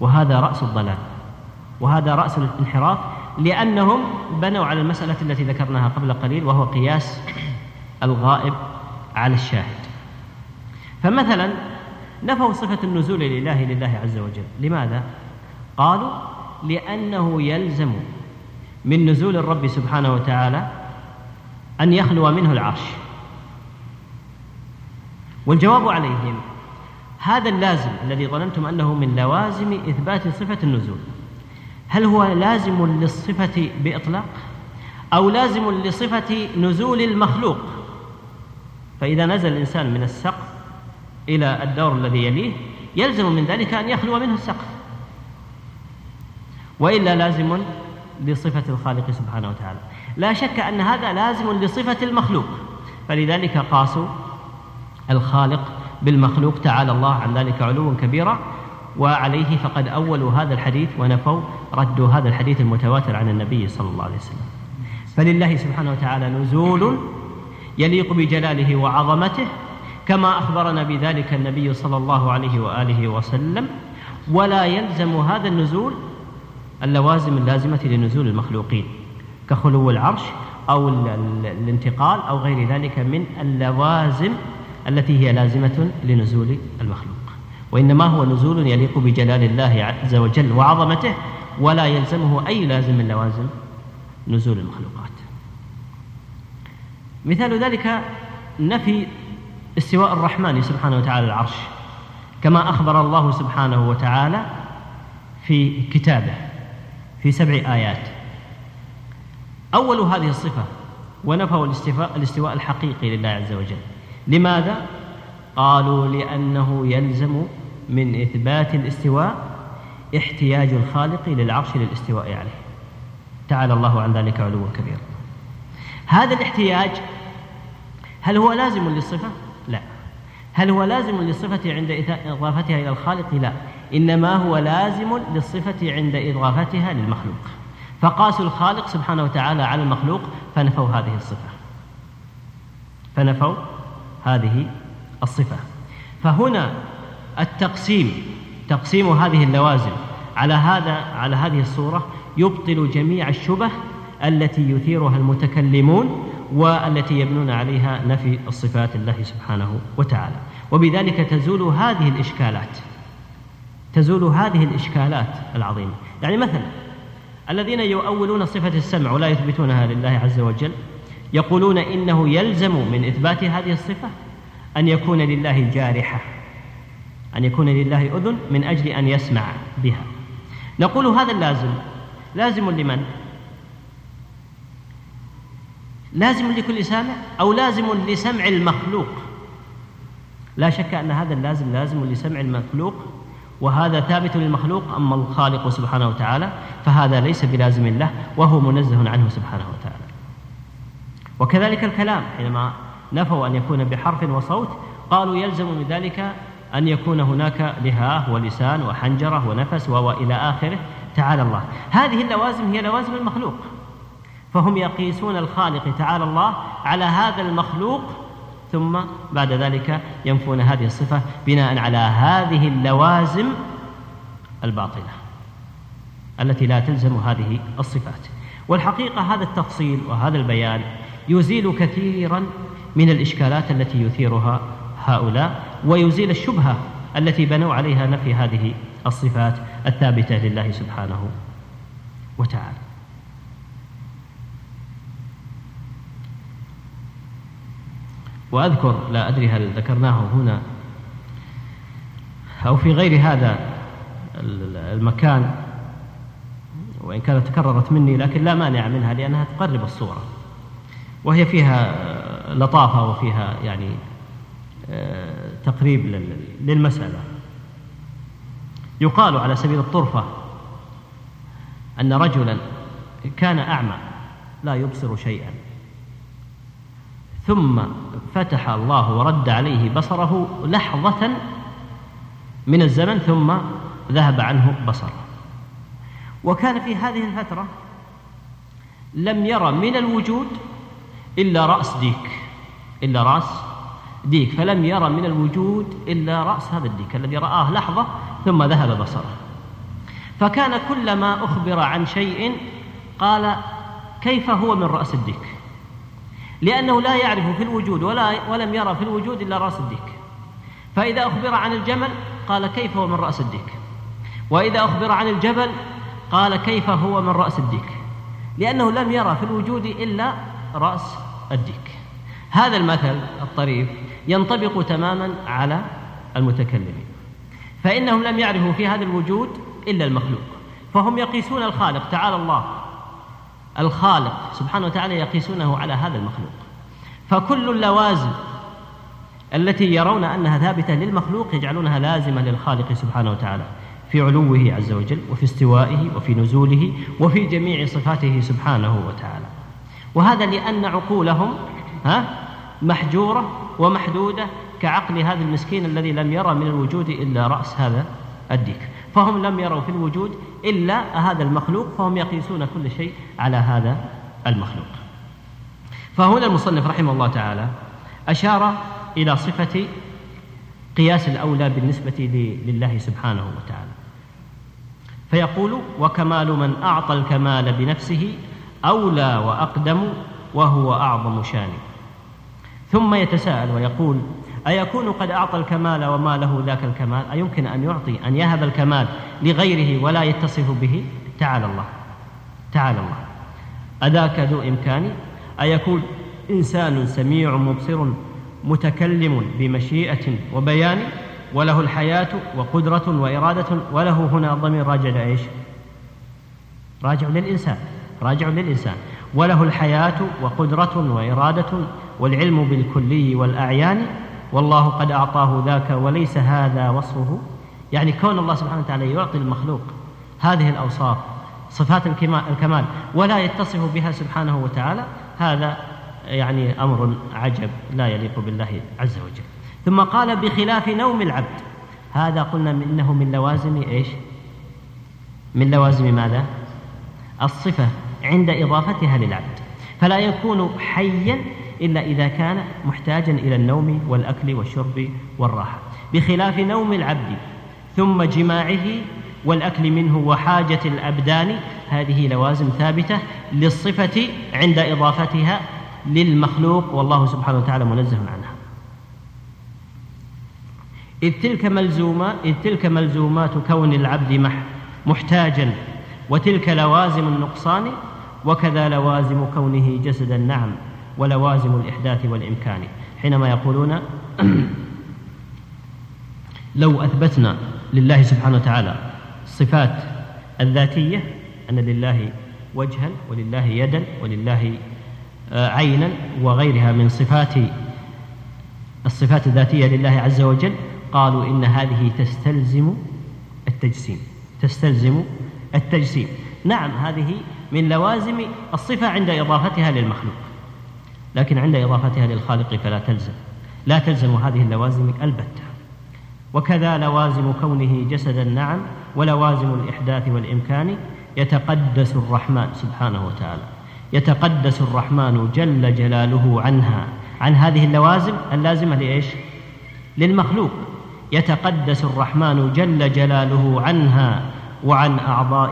وهذا رأس الضلال. وهذا رأس الانحراف لأنهم بنوا على المسألة التي ذكرناها قبل قليل وهو قياس الغائب على الشاهد. فمثلا نفوا صفة النزول لله لله عز وجل. لماذا؟ قالوا لأنه يلزم من نزول الرب سبحانه وتعالى أن يخلو منه العرش. والجواب عليهم هذا اللازم الذي ظننتم أنه من لوازم إثبات صفة النزول. هل هو لازم للصفة بإطلاق أو لازم لصفة نزول المخلوق؟ فإذا نزل الإنسان من السقف إلى الدور الذي يليه يلزم من ذلك أن يخلو منه السقف. وإلا لازم لصفة الخالق سبحانه وتعالى. لا شك أن هذا لازم لصفة المخلوق. فلذلك قاسوا الخالق بالمخلوق تعالى الله عن ذلك علوا كبيرا وعليه فقد أولوا هذا الحديث ونفوا ردوا هذا الحديث المتواتر عن النبي صلى الله عليه وسلم. فلله سبحانه وتعالى نزول يليق بجلاله وعظمته كما أخبرنا بذلك النبي صلى الله عليه وآله وسلم. ولا يلزم هذا النزول اللوازم اللازمة لنزول المخلوقين كخلو العرش أو الانتقال أو غير ذلك من اللوازم التي هي لازمة لنزول المخلوق. وإنما هو نزول يليق بجلال الله عز وجل وعظمته ولا يلزمه أي لازم من لوازم نزول المخلوقات. مثال ذلك نفي استواء الرحمن سبحانه وتعالى العرش كما أخبر الله سبحانه وتعالى في كتابه في سبع آيات أول هذه الصفة ونفوا الاستواء, الاستواء الحقيقي لله عز وجل لماذا؟ قالوا لأنه يلزم من إثبات الاستواء احتياج الخالق للعرش للاستواء عليه تعالى الله عن ذلك علوا كبيرا هذا الاحتياج هل هو لازم للصفة؟ هل هو لازم للصفة عند إضافتها إلى الخالق؟ لا. إنما هو لازم للصفة عند إضافتها للمخلوق. فقاسوا الخالق سبحانه وتعالى على المخلوق فنفوا هذه الصفة. فنفوا هذه الصفة. فهنا التقسيم تقسيم هذه اللوازم. على هذا على هذه الصورة يبطل جميع الشبه التي يثيرها المتكلمون والتي يبنون عليها نفي الصفات الله سبحانه وتعالى. وبذلك تزول هذه الإشكالات تزول هذه الإشكالات العظيمة. يعني مثلا الذين يؤولون صفة السمع ولا يثبتونها لله عز وجل يقولون إنه يلزم من إثبات هذه الصفة أن يكون لله جارحة أن يكون لله أذن من أجل أن يسمع بها. نقول هذا اللازم لازم لمن؟ لازم لكل سامع أو لازم لسمع المخلوق. لا شك أن هذا اللازم لازم لسمع المخلوق وهذا ثابت للمخلوق أما الخالق سبحانه وتعالى فهذا ليس بلازم له وهو منزه عنه سبحانه وتعالى. وكذلك الكلام حينما نفوا أن يكون بحرف وصوت قالوا يلزم من ذلك أن يكون هناك لهاه ولسان وحنجرة ونفس وإلى آخره. تعالى الله. هذه اللوازم هي لوازم المخلوق. فهم يقيسون الخالق تعالى الله على هذا المخلوق ثم بعد ذلك ينفون هذه الصفة بناء على هذه اللوازم الباطلة التي لا تلزم هذه الصفات. والحقيقة هذا التفصيل وهذا البيان يزيل كثيرا من الإشكالات التي يثيرها هؤلاء ويزيل الشبهة التي بنوا عليها نفي هذه الصفات الثابتة لله سبحانه وتعالى. وأذكر لا أدري هل ذكرناه هنا أو في غير هذا المكان وإن كانت تكررت مني لكن لا مانع منها لأنها تقرب الصورة. وهي فيها لطافة وفيها يعني آه، تقريب للمسألة. يقال على سبيل الطرفة أن رجلا كان أعمى لا يبصر شيئا. ثم فتح الله ورد عليه بصره لحظة من الزمن ثم ذهب عنه بصره. وكان في هذه الفترة لم يرى من الوجود إلا رأس ديك إلا رأس ديك فلم يرى من الوجود إلا رأس هذا الديك الذي رآه لحظة ثم ذهب بصره. فكان كلما أخبر عن شيء قال كيف هو من رأس الديك؟ لأنه لا يعرف في الوجود ولا ولم يرى في الوجود إلا رأس الديك. فإذا أخبر عن الجمل قال كيف هو من رأس الديك؟ وإذا أخبر عن الجبل قال كيف هو من رأس الديك؟ لأنه لم يرى في الوجود إلا رأس الديك. هذا المثل الطريف ينطبق تماما على المتكلمين. فإنهم لم يعرفوا في هذا الوجود إلا المخلوق. فهم يقيسون الخالق تعالى الله الخالق سبحانه وتعالى يقيسونه على هذا المخلوق. فكل اللوازم التي يرون أنها ثابتة للمخلوق يجعلونها لازمة للخالق سبحانه وتعالى في علوه عز وجل وفي استوائه وفي نزوله وفي جميع صفاته سبحانه وتعالى. وهذا لأن عقولهم ها محجورة ومحدودة كعقل هذا المسكين الذي لم يرى من الوجود إلا رأس هذا الديك. فهم لم يروا في الوجود إلا هذا المخلوق فهم يقيسون كل شيء على هذا المخلوق. فهنا المصنف رحمه الله تعالى أشار إلى صفة قياس الأولى بالنسبة لله سبحانه وتعالى. فيقول وكمال من أعطى الكمال بنفسه أولى وأقدم وهو أعظم شان ثم يتساءل ويقول أيكون قد أعطى الكمال وما له ذاك الكمال؟ أيمكن أن يعطي أن يهب الكمال لغيره ولا يتصف به؟ تعالى الله تعالى الله. أذاك ذو إمكان؟ أيكون إنسان سميع مبصر متكلم بمشيئة وبيان؟ وله الحياة وقدرة وإرادة وله هنا ضمير راجع لإيش راجع للإنسان راجع للإنسان. وله الحياة وقدرة وإرادة والعلم بالكلي والأعيان والله قد أعطاه ذاك وليس هذا وصفه. يعني كون الله سبحانه وتعالى يعطي المخلوق هذه الأوصاف صفات الكمال ولا يتصف بها سبحانه وتعالى هذا يعني أمر عجب لا يليق بالله عز وجل. ثم قال بخلاف نوم العبد. هذا قلنا إنه من لوازم إيش؟ من لوازم ماذا؟ الصفة عند إضافتها للعبد. فلا يكون حيا إلا إذا كان محتاجا إلى النوم والأكل والشرب والراحة بخلاف نوم العبد ثم جماعة والأكل منه وحاجة الأبدان هذه لوازم ثابتة للصفة عند إضافتها للمخلوق والله سبحانه وتعالى منزه عنها. إذ تلك ملزومة إذ تلك ملزومات كون العبد محتاجا وتلك لوازم النقصان وكذا لوازم كونه جسدا نعم ولوازم الإحداث والإمكان. حينما يقولون [clears throat] لو أثبتنا لله سبحانه وتعالى الصفات الذاتية أن لله وجها ولله يدا ولله آه، عينا وغيرها من صفات الصفات الذاتية لله عز وجل قالوا إن هذه تستلزم التجسيم. تستلزم التجسيم. نعم هذه من لوازم الصفة عند إضافتها للمخلوق. لكن عند إضافتها للخالق فلا تلزم. لا تلزم هذه اللوازم البتة. وكذا لوازم كونه جسدا نعم ولوازم الإحداث والإمكان يتقدس الرحمن سبحانه وتعالى. يتقدس الرحمن جل جلاله عنها. عن هذه اللوازم اللازمة لإيش؟ للمخلوق. يتقدس الرحمن جل جلاله عنها وعن أعضاء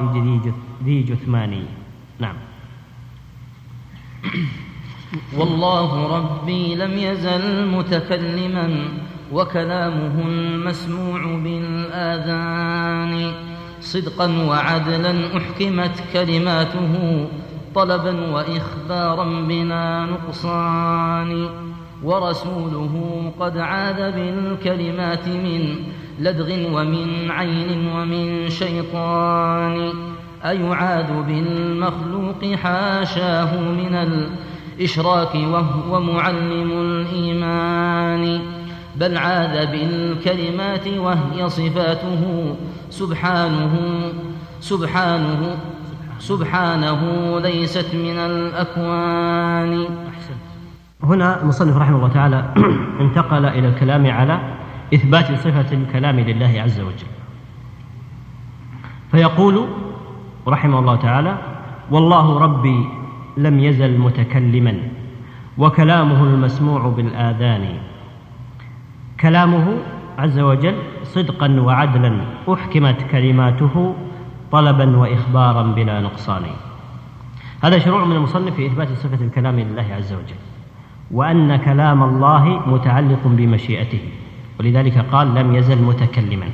ذي جثمان نعم. والله ربي لم يزل متكلما وكلامه المسموع بالآذان. صدقا وعدلا أحكمت كلماته طلبا وإخبارا بلا نقصان. ورسوله قد عاد بالكلمات من لدغ ومن عين ومن شيطان. أيعاد بالمخلوق حاشاه من الإشراك وهو معلم الإيمان. بل عاد بالكلمات وهي صفاته. سبحانه سبحانه سبحانه ليست من الأكوان. هنا المصنف رحمه الله تعالى [clears throat] انتقل إلى الكلام على إثبات صفة الكلام لله عز وجل. فيقول رحمه الله تعالى والله ربي لم يزل متكلما وكلامه المسموع بالآذان. كلامه عز وجل صدقا وعدلا أحكمت كلماته طلبا وإخبارا بلا نقصان. هذا شروع من المصنف في إثبات صفة الكلام لله عز وجل وأن كلام الله متعلق بمشيئته. ولذلك قال لم يزل متكلما.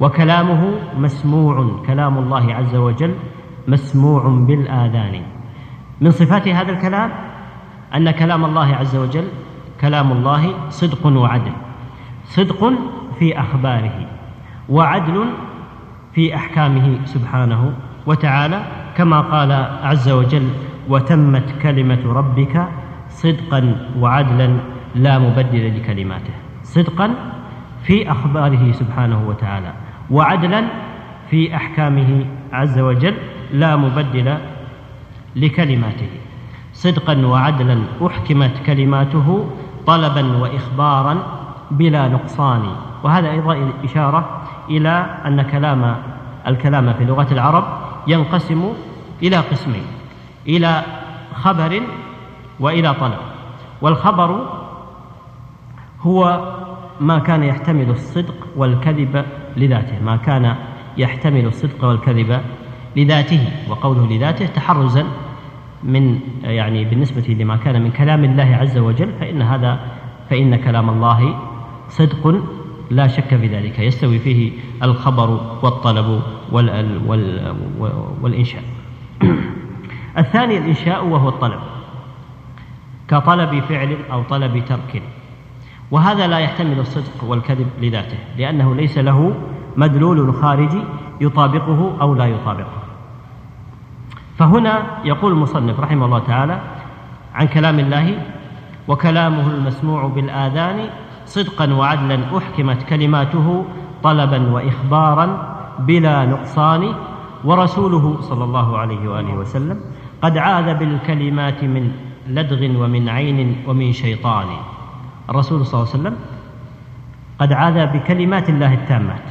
وكلامه مسموع كلام الله عز وجل مسموع بالآذان. من صفات هذا الكلام أن كلام الله عز وجل كلام الله صدق وعدل. صدق في أخباره وعدل في أحكامه سبحانه وتعالى. كما قال عز وجل وتمت كلمة ربك صدقا وعدلا لا مبدل لكلماته. صدقا في أخباره سبحانه وتعالى وعدلا في أحكامه عز وجل لا مبدل لكلماته. صدقا وعدلا أحكمت كلماته طلبا واخبارا بلا نقصان. وهذا أيضا إشارة إلى أن كلام الكلام في لغة العرب ينقسم إلى قسمين إلى خبر وإلى طلب. والخبر هو ما كان يحتمل الصدق والكذب لذاته ما كان يحتمل الصدق والكذب لذاته وقوله لذاته تحرزا من يعني بالنسبة لما كان من كلام الله عز وجل فإن هذا فإن كلام الله صدق لا شك في ذلك يستوي فيه الخبر والطلب وال وال والإنشاء. [clears throat] الثاني الإنشاء وهو الطلب كطلب فعل أو طلب ترك وهذا لا يحتمل الصدق والكذب لذاته لأنه ليس له مدلول خارجي يطابقه أو لا يطابقه. فهنا يقول المصنف رحمه الله تعالى عن كلام الله وكلامه المسموع بالآذان صدقا وعدلا أحكمت كلماته طلبا وإخبارا بلا نقصان ورسوله صلى الله عليه وآله وسلم قد عاذ بالكلمات من لدغ ومن عين ومن شيطان. الرسول صلى الله عليه وسلم قد عاذ بكلمات الله التامات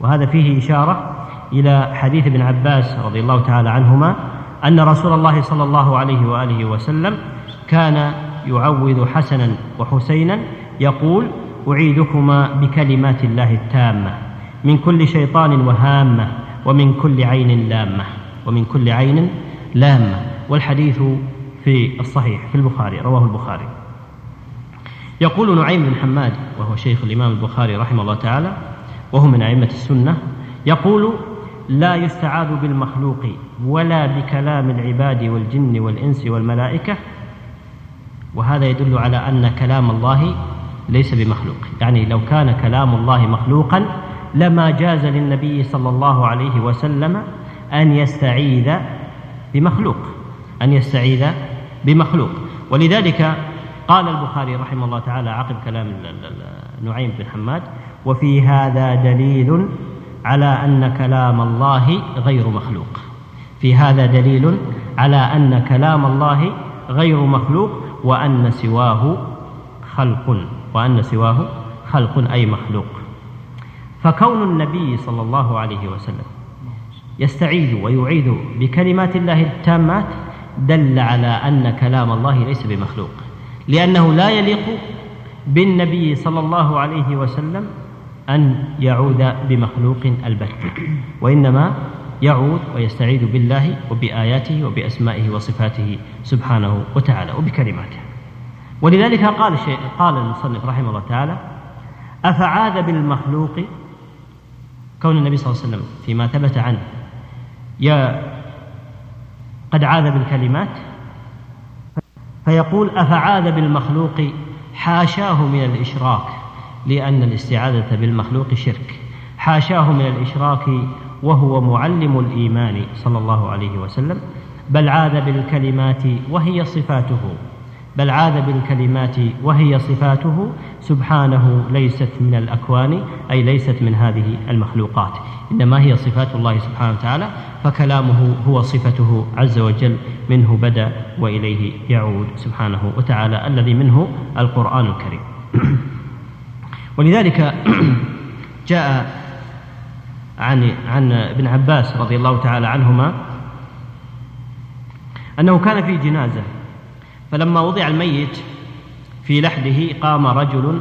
وهذا فيه إشارة إلى حديث ابن عباس رضي الله تعالى عنهما أن رسول الله صلى الله عليه وآله وسلم كان يعوذ حسنا وحسينا يقول أعيذكما بكلمات الله التامة من كل شيطان وهامة ومن كل عين لامة ومن كل عين لامة. والحديث في الصحيح في البخاري رواه البخاري. يقول نعيم بن حماد وهو شيخ الإمام البخاري رحمه الله تعالى وهو من أئمة السنة يقول لا يستعاذ بالمخلوق ولا بكلام العباد والجن والإنس والملائكة وهذا يدل على أن كلام الله ليس بمخلوق. يعني لو كان كلام الله مخلوقا لما جاز للنبي صلى الله عليه وسلم أن يستعيذ بمخلوق أن يستعيذ بمخلوق. ولذلك قال البخاري رحمه الله تعالى عقب كلام نعيم بن حماد وفي هذا دليل على أن كلام الله غير مخلوق. في هذا دليل على أن كلام الله غير مخلوق وأن سواه خلق وأن سواه خلق أي مخلوق. فكون النبي صلى الله عليه وسلم يستعيذ ويعيذ بكلمات الله التامات دل على أن كلام الله ليس بمخلوق لأنه لا يليق بالنبي صلى الله عليه وسلم أن يعود بمخلوق البتة وإنما يعود ويستعيذ بالله وبآياته وبأسمائه وصفاته سبحانه وتعالى وبكلماته. ولذلك قال شيء قال المصنف رحمه الله تعالى أفعاذ بالمخلوق؟ كون النبي صلى الله عليه وسلم فيما ثبت عنه يا قد عاذ بالكلمات فيقول أفعاذ بالمخلوق؟ حاشاه من الإشراك. لأن الاستعاذة بالمخلوق شرك. حاشاه من الإشراك وهو معلم الإيمان صلى الله عليه وسلم. بل عاذ بالكلمات وهي صفاته. بل عاذ بالكلمات وهي صفاته. سبحانه ليست من الأكوان أي ليست من هذه المخلوقات. إنما هي صفات الله سبحانه وتعالى فكلامه هو صفته عز وجل. منه بدا وإليه يعود سبحانه وتعالى الذي منه القرآن الكريم. [clears throat] ولذلك [clears throat] جاء عن عن ابن عباس رضي الله تعالى عنهما أنه كان في جنازة فلما وضع الميت في لحده قام رجل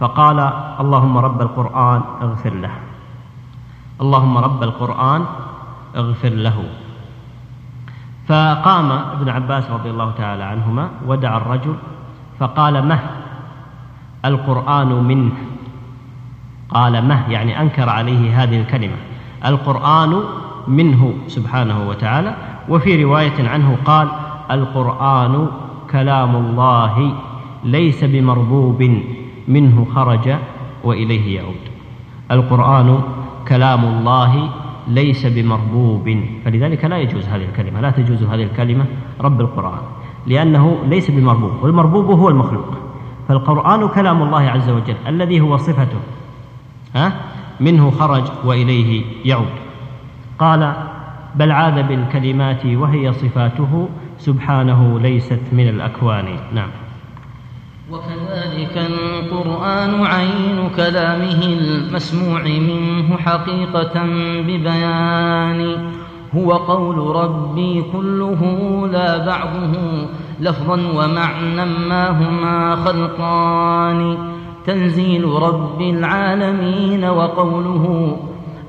فقال اللهم رب القرآن اغفر له اللهم رب القرآن اغفر له. فقام ابن عباس رضي الله تعالى عنهما ودعا الرجل فقال مه القرآن منه قال مه يعني أنكر عليه هذه الكلمة. القرآن منه سبحانه وتعالى وفي رواية عنه قال القرآن كلام الله ليس بمربوب منه خرج وإليه يعود. القرآن كلام الله ليس بمربوب فلذلك لا يجوز هذه الكلمة لا تجوز هذه الكلمة رب القرآن لأنه ليس بمربوب والمربوب هو المخلوق. فالقرآن كلام الله عز وجل الذي هو صفته. ها؟ منه خرج وإليه يعود. قال بل عاد بالكلمات وهي صفاته سبحانه ليست من الأكوان. نعم. وكذلك القرآن عين كلامه المسموع منه حقيقة ببيان. هو قول ربي كله لا بعضه لفظا ومعنى ما هما خلقان. تنزيل رب العالمين وقوله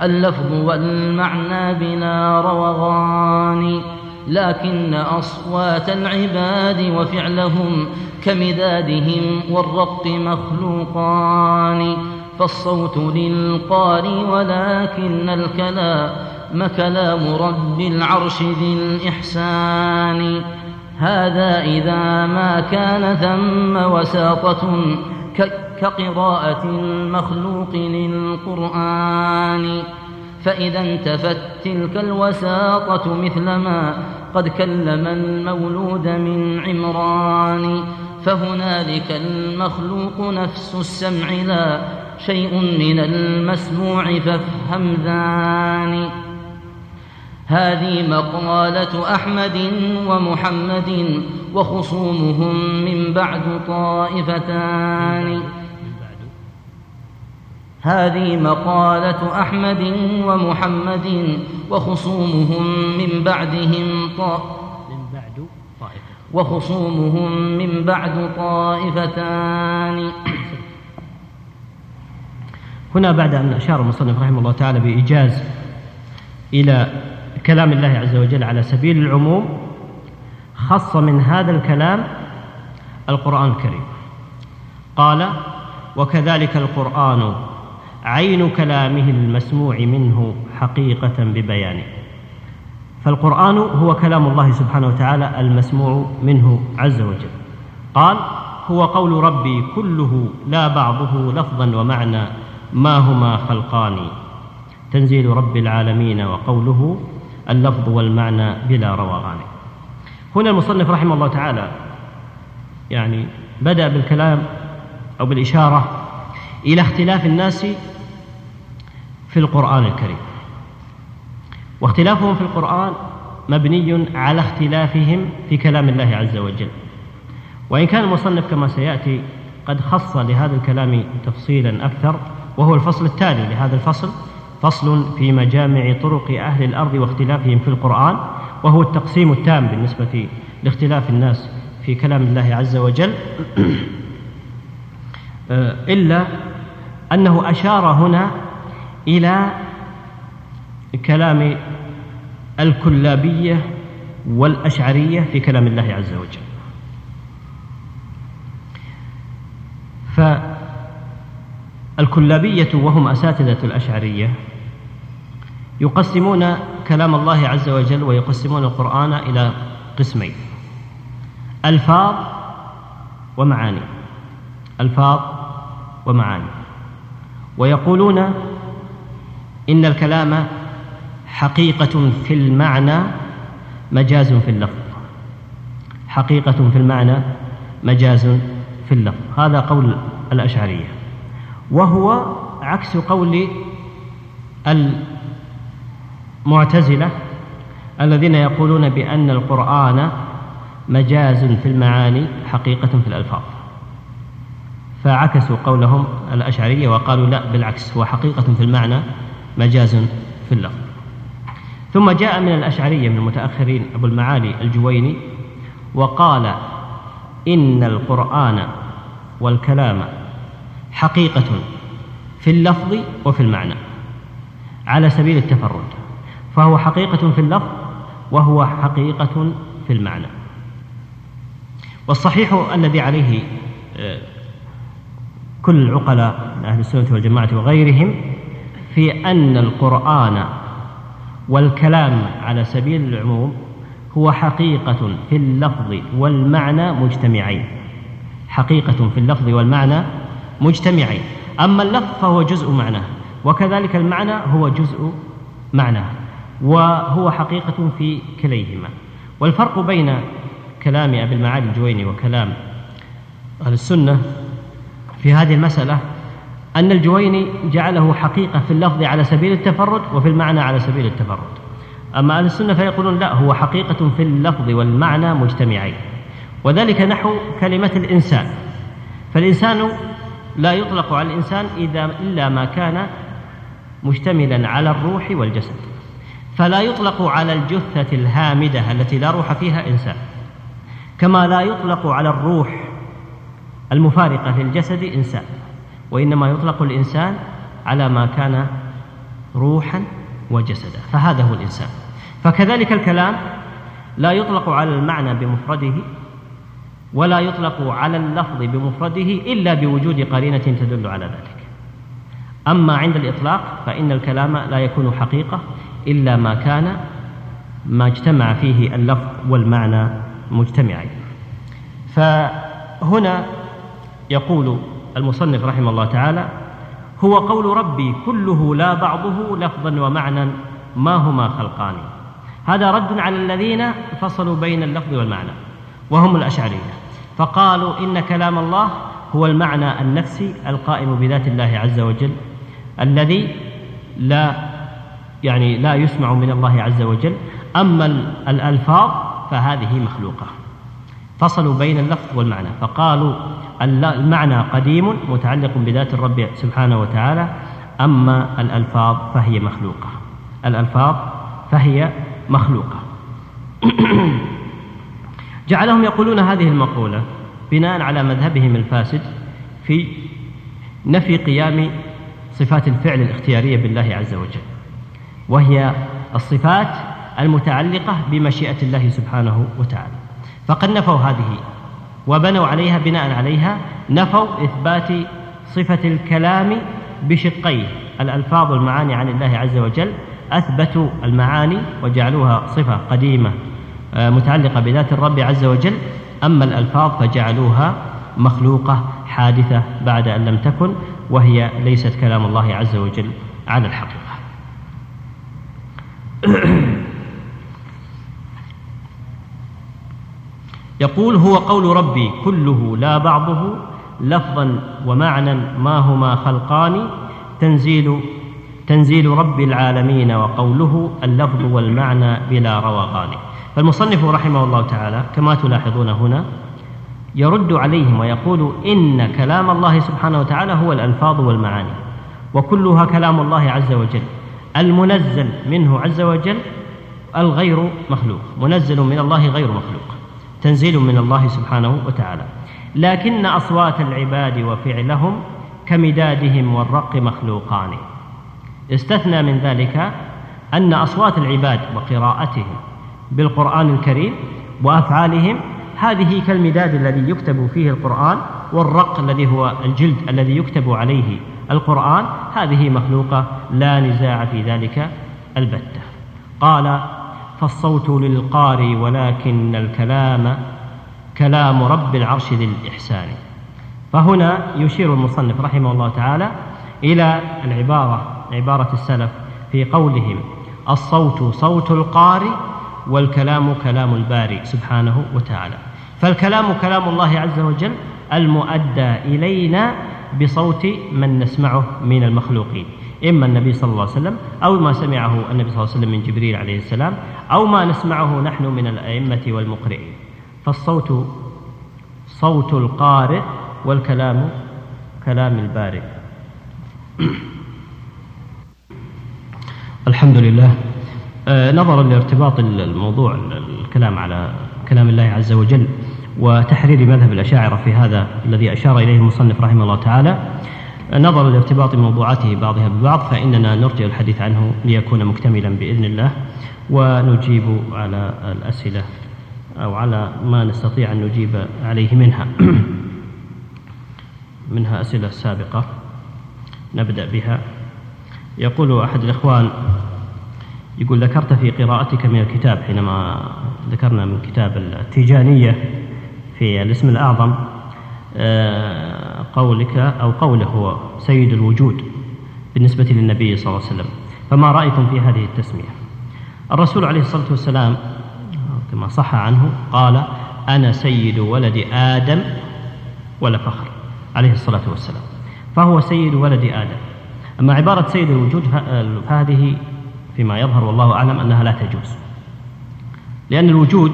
اللفظ والمعنى بلا روغان. لكن أصوات العباد وفعلهم كمدادهم والرق مخلوقان. فالصوت للقاري ولكن الكلام كلام رب العرش ذي الإحسان. هذا إذا ما كان ثم وساطة كقراءة المخلوق للقرآن. فإذا انتفت تلك الوساطة مثلما قد كلم المولود من عمران. فهنالك المخلوق نفس السمع لا شيء من المسموع فافهم ذاني. هذه مقالة أحمد ومحمد وخصومهم من بعد طائفتان. هذه مقالة أحمد ومحمد وخصومهم من بعدهم وخصومهم من بعد طائفتان. هنا بعد أن أشار المصنف رحمه الله تعالى بإيجاز إلى كلام الله عز وجل على سبيل العموم خص من هذا الكلام القرآن الكريم. قال وكذلك القرآن عين كلامه المسموع منه حقيقة ببيانه. فالقرآن هو كلام الله سبحانه وتعالى المسموع منه عز وجل. قال هو قول ربي كله لا بعضه لفظا ومعنى ما هما خلقان تنزيل رب العالمين وقوله اللفظ والمعنى بلا روغان. هنا المصنف رحمه الله تعالى يعني بدأ بالكلام أو بالإشارة إلى اختلاف الناس في القرآن الكريم. واختلافهم في القرآن مبني على اختلافهم في كلام الله عز وجل. وإن كان المصنف كما سيأتي قد خص لهذا الكلام تفصيلا أكثر وهو الفصل التالي لهذا الفصل فصل في مجامع طرق أهل الأرض واختلافهم في القرآن وهو التقسيم التام بالنسبة لاختلاف الناس في كلام الله عز وجل. [clears throat] إلا أنه أشار هنا إلى كلام الكلابية والأشعرية في كلام الله عز وجل. فالكلابية وهم أساتذة الأشعرية. يقسمون كلام الله عز وجل ويقسمون القرآن إلى قسمين. ألفاظ ومعاني. ألفاظ ومعاني. ويقولون إن الكلام حقيقة في المعنى مجاز في اللفظ. حقيقة في المعنى مجاز في اللفظ. هذا قول الأشعرية. وهو عكس قول المعتزلة الذين يقولون بأن القرآن مجاز في المعاني حقيقة في الألفاظ. فعكسوا قولهم الأشعرية وقالوا لا بالعكس هو حقيقة في المعنى مجاز في اللفظ. ثم جاء من الأشعرية من المتأخرين أبو المعالي الجويني وقال إن القرآن والكلام حقيقة في اللفظ وفي المعنى على سبيل التفرد فهو حقيقة في اللفظ وهو حقيقة في المعنى. والصحيح الذي عليه آه، كل العقلاء من أهل السنة والجماعة وغيرهم في أن القرآن والكلام على سبيل العموم هو حقيقة في اللفظ والمعنى مجتمعين. حقيقة في اللفظ والمعنى مجتمعين أما اللفظ فهو جزء معناه وكذلك المعنى هو جزء معناه وهو حقيقة في كليهما. والفرق بين كلام أبي المعالي الجويني وكلام أهل السنة في هذه المسألة أن الجويني جعله حقيقة في اللفظ على سبيل التفرد وفي المعنى على سبيل التفرد. أما أهل السنة فيقولون لا هو حقيقة في اللفظ والمعنى مجتمعين وذلك نحو كلمة الإنسان. فالإنسان لا يطلق على الإنسان إذا إلا ما كان مشتملا على الروح والجسد. فلا يطلق على الجثة الهامدة التي لا روح فيها إنسان كما لا يطلق على الروح المفارقة للجسد إنسان وإنما يطلق الإنسان على ما كان روحا وجسدا. فهذا هو الإنسان. فكذلك الكلام لا يطلق على المعنى بمفرده ولا يطلق على اللفظ بمفرده إلا بوجود قرينة تدل على ذلك. أما عند الإطلاق فإن الكلام لا يكون حقيقة إلا ما كان ما اجتمع فيه اللفظ والمعنى مجتمعين. فهنا يقول المصنف رحمه الله تعالى هو قول ربي كله لا بعضه لفظا ومعنى ما هما خلقان هذا رد على الذين فصلوا بين اللفظ والمعنى. وهم الأشعرية. فقالوا إن كلام الله هو المعنى النفسي القائم بذات الله عز وجل الذي لا يعني لا يسمع من الله عز وجل. أما الألفاظ فهذه مخلوقة. فصلوا بين اللفظ والمعنى. فقالوا المعنى قديم متعلق بذات الرب سبحانه وتعالى أما الألفاظ فهي مخلوقة. الألفاظ فهي مخلوقة. [clears throat] جعلهم يقولون هذه المقولة بناء على مذهبهم الفاسد في نفي قيام صفات الفعل الاختيارية بالله عز وجل وهي الصفات المتعلقة بمشيئة الله سبحانه وتعالى. فقد نفوا هذه وبنوا عليها بناء عليها نفوا إثبات صفة الكلام بشقيه الألفاظ والمعاني عن الله عز وجل أثبتوا المعاني وجعلوها صفة قديمة متعلقة بذات الرب عز وجل. أما الألفاظ فجعلوها مخلوقة حادثة بعد أن لم تكن وهي ليست كلام الله عز وجل على الحقيقة. [clears throat] يقول هو قول ربي كله لا بعضه لفظا ومعنى ما هما خلقان تنزيل تنزيل رب العالمين وقوله اللفظ والمعنى بلا روغان فالمصنف رحمه الله تعالى كما تلاحظون هنا يرد عليهم ويقول إن كلام الله سبحانه وتعالى هو الألفاظ والمعاني وكلها كلام الله عز وجل. المنزل منه عز وجل الغير مخلوق منزل من الله غير مخلوق تنزيل من الله سبحانه وتعالى. لكن أصوات العباد وفعلهم كمدادهم والرق مخلوقان. استثنى من ذلك أن أصوات العباد وقراءتهم بالقرآن الكريم وأفعالهم. هذه كالمداد الذي يكتب فيه القرآن والرق الذي هو الجلد الذي يكتب عليه القرآن. هذه مخلوقة لا نزاع في ذلك البتة. قال فالصوت للقاري ولكن الكلام كلام رب العرش ذي الإحسان. فهنا يشير المصنف رحمه الله تعالى إلى العبارة عبارة السلف في قولهم الصوت صوت القارئ والكلام كلام الباري سبحانه وتعالى. فالكلام كلام الله عز وجل المؤدى إلينا بصوت من نسمعه من المخلوقين. إما النبي صلى الله عليه وسلم أو ما سمعه النبي صلى الله عليه وسلم من جبريل عليه السلام أو ما نسمعه نحن من الأئمة والمقرئين. فالصوت صوت القارئ والكلام كلام البارئ. [clears throat] الحمد لله نظرا لارتباط الموضوع الكلام على كلام الله عز وجل وتحرير مذهب الأشاعرة في هذا الذي أشار إليه المصنف رحمه الله تعالى. نظرا لارتباط موضوعاته بعضها ببعض فإننا نرجع الحديث عنه ليكون مكتملا بإذن الله ونجيب على الأسئلة أو على ما نستطيع أن نجيب عليه منها. [clears throat] منها أسئلة سابقة نبدأ بها. يقول أحد الإخوان يقول ذكرت في قراءتك من الكتاب حينما ذكرنا من كتاب التيجانية في الاسم الأعظم آه، قولك أو قوله هو سيد الوجود بالنسبة للنبي صلى الله عليه وسلم. فما رأيكم في هذه التسمية؟ الرسول عليه الصلاة والسلام كما صح عنه قال أنا سيد ولد آدم ولا فخر عليه الصلاة والسلام. فهو سيد ولد آدم. أما عبارة سيد الوجود فهذه فيما يظهر والله أعلم أنها لا تجوز. لأن الوجود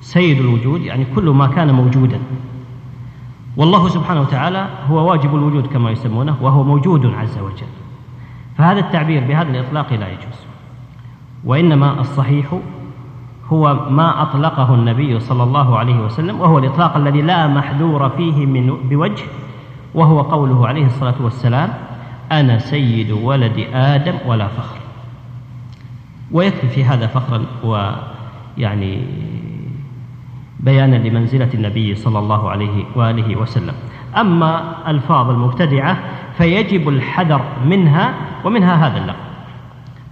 سيد الوجود يعني كل ما كان موجودا. والله سبحانه وتعالى هو واجب الوجود كما يسمونه وهو موجود عز وجل. فهذا التعبير بهذا الإطلاق لا يجوز. وإنما الصحيح هو ما أطلقه النبي صلى الله عليه وسلم وهو الإطلاق الذي لا محذور فيه من بوجه وهو قوله عليه الصلاة والسلام أنا سيد ولد آدم ولا فخر. ويكفي في هذا فخرا ويعني بيانا لمنزلة النبي صلى الله عليه وآله وسلم. أما ألفاظ المبتدعة فيجب الحذر منها ومنها هذا اللفظ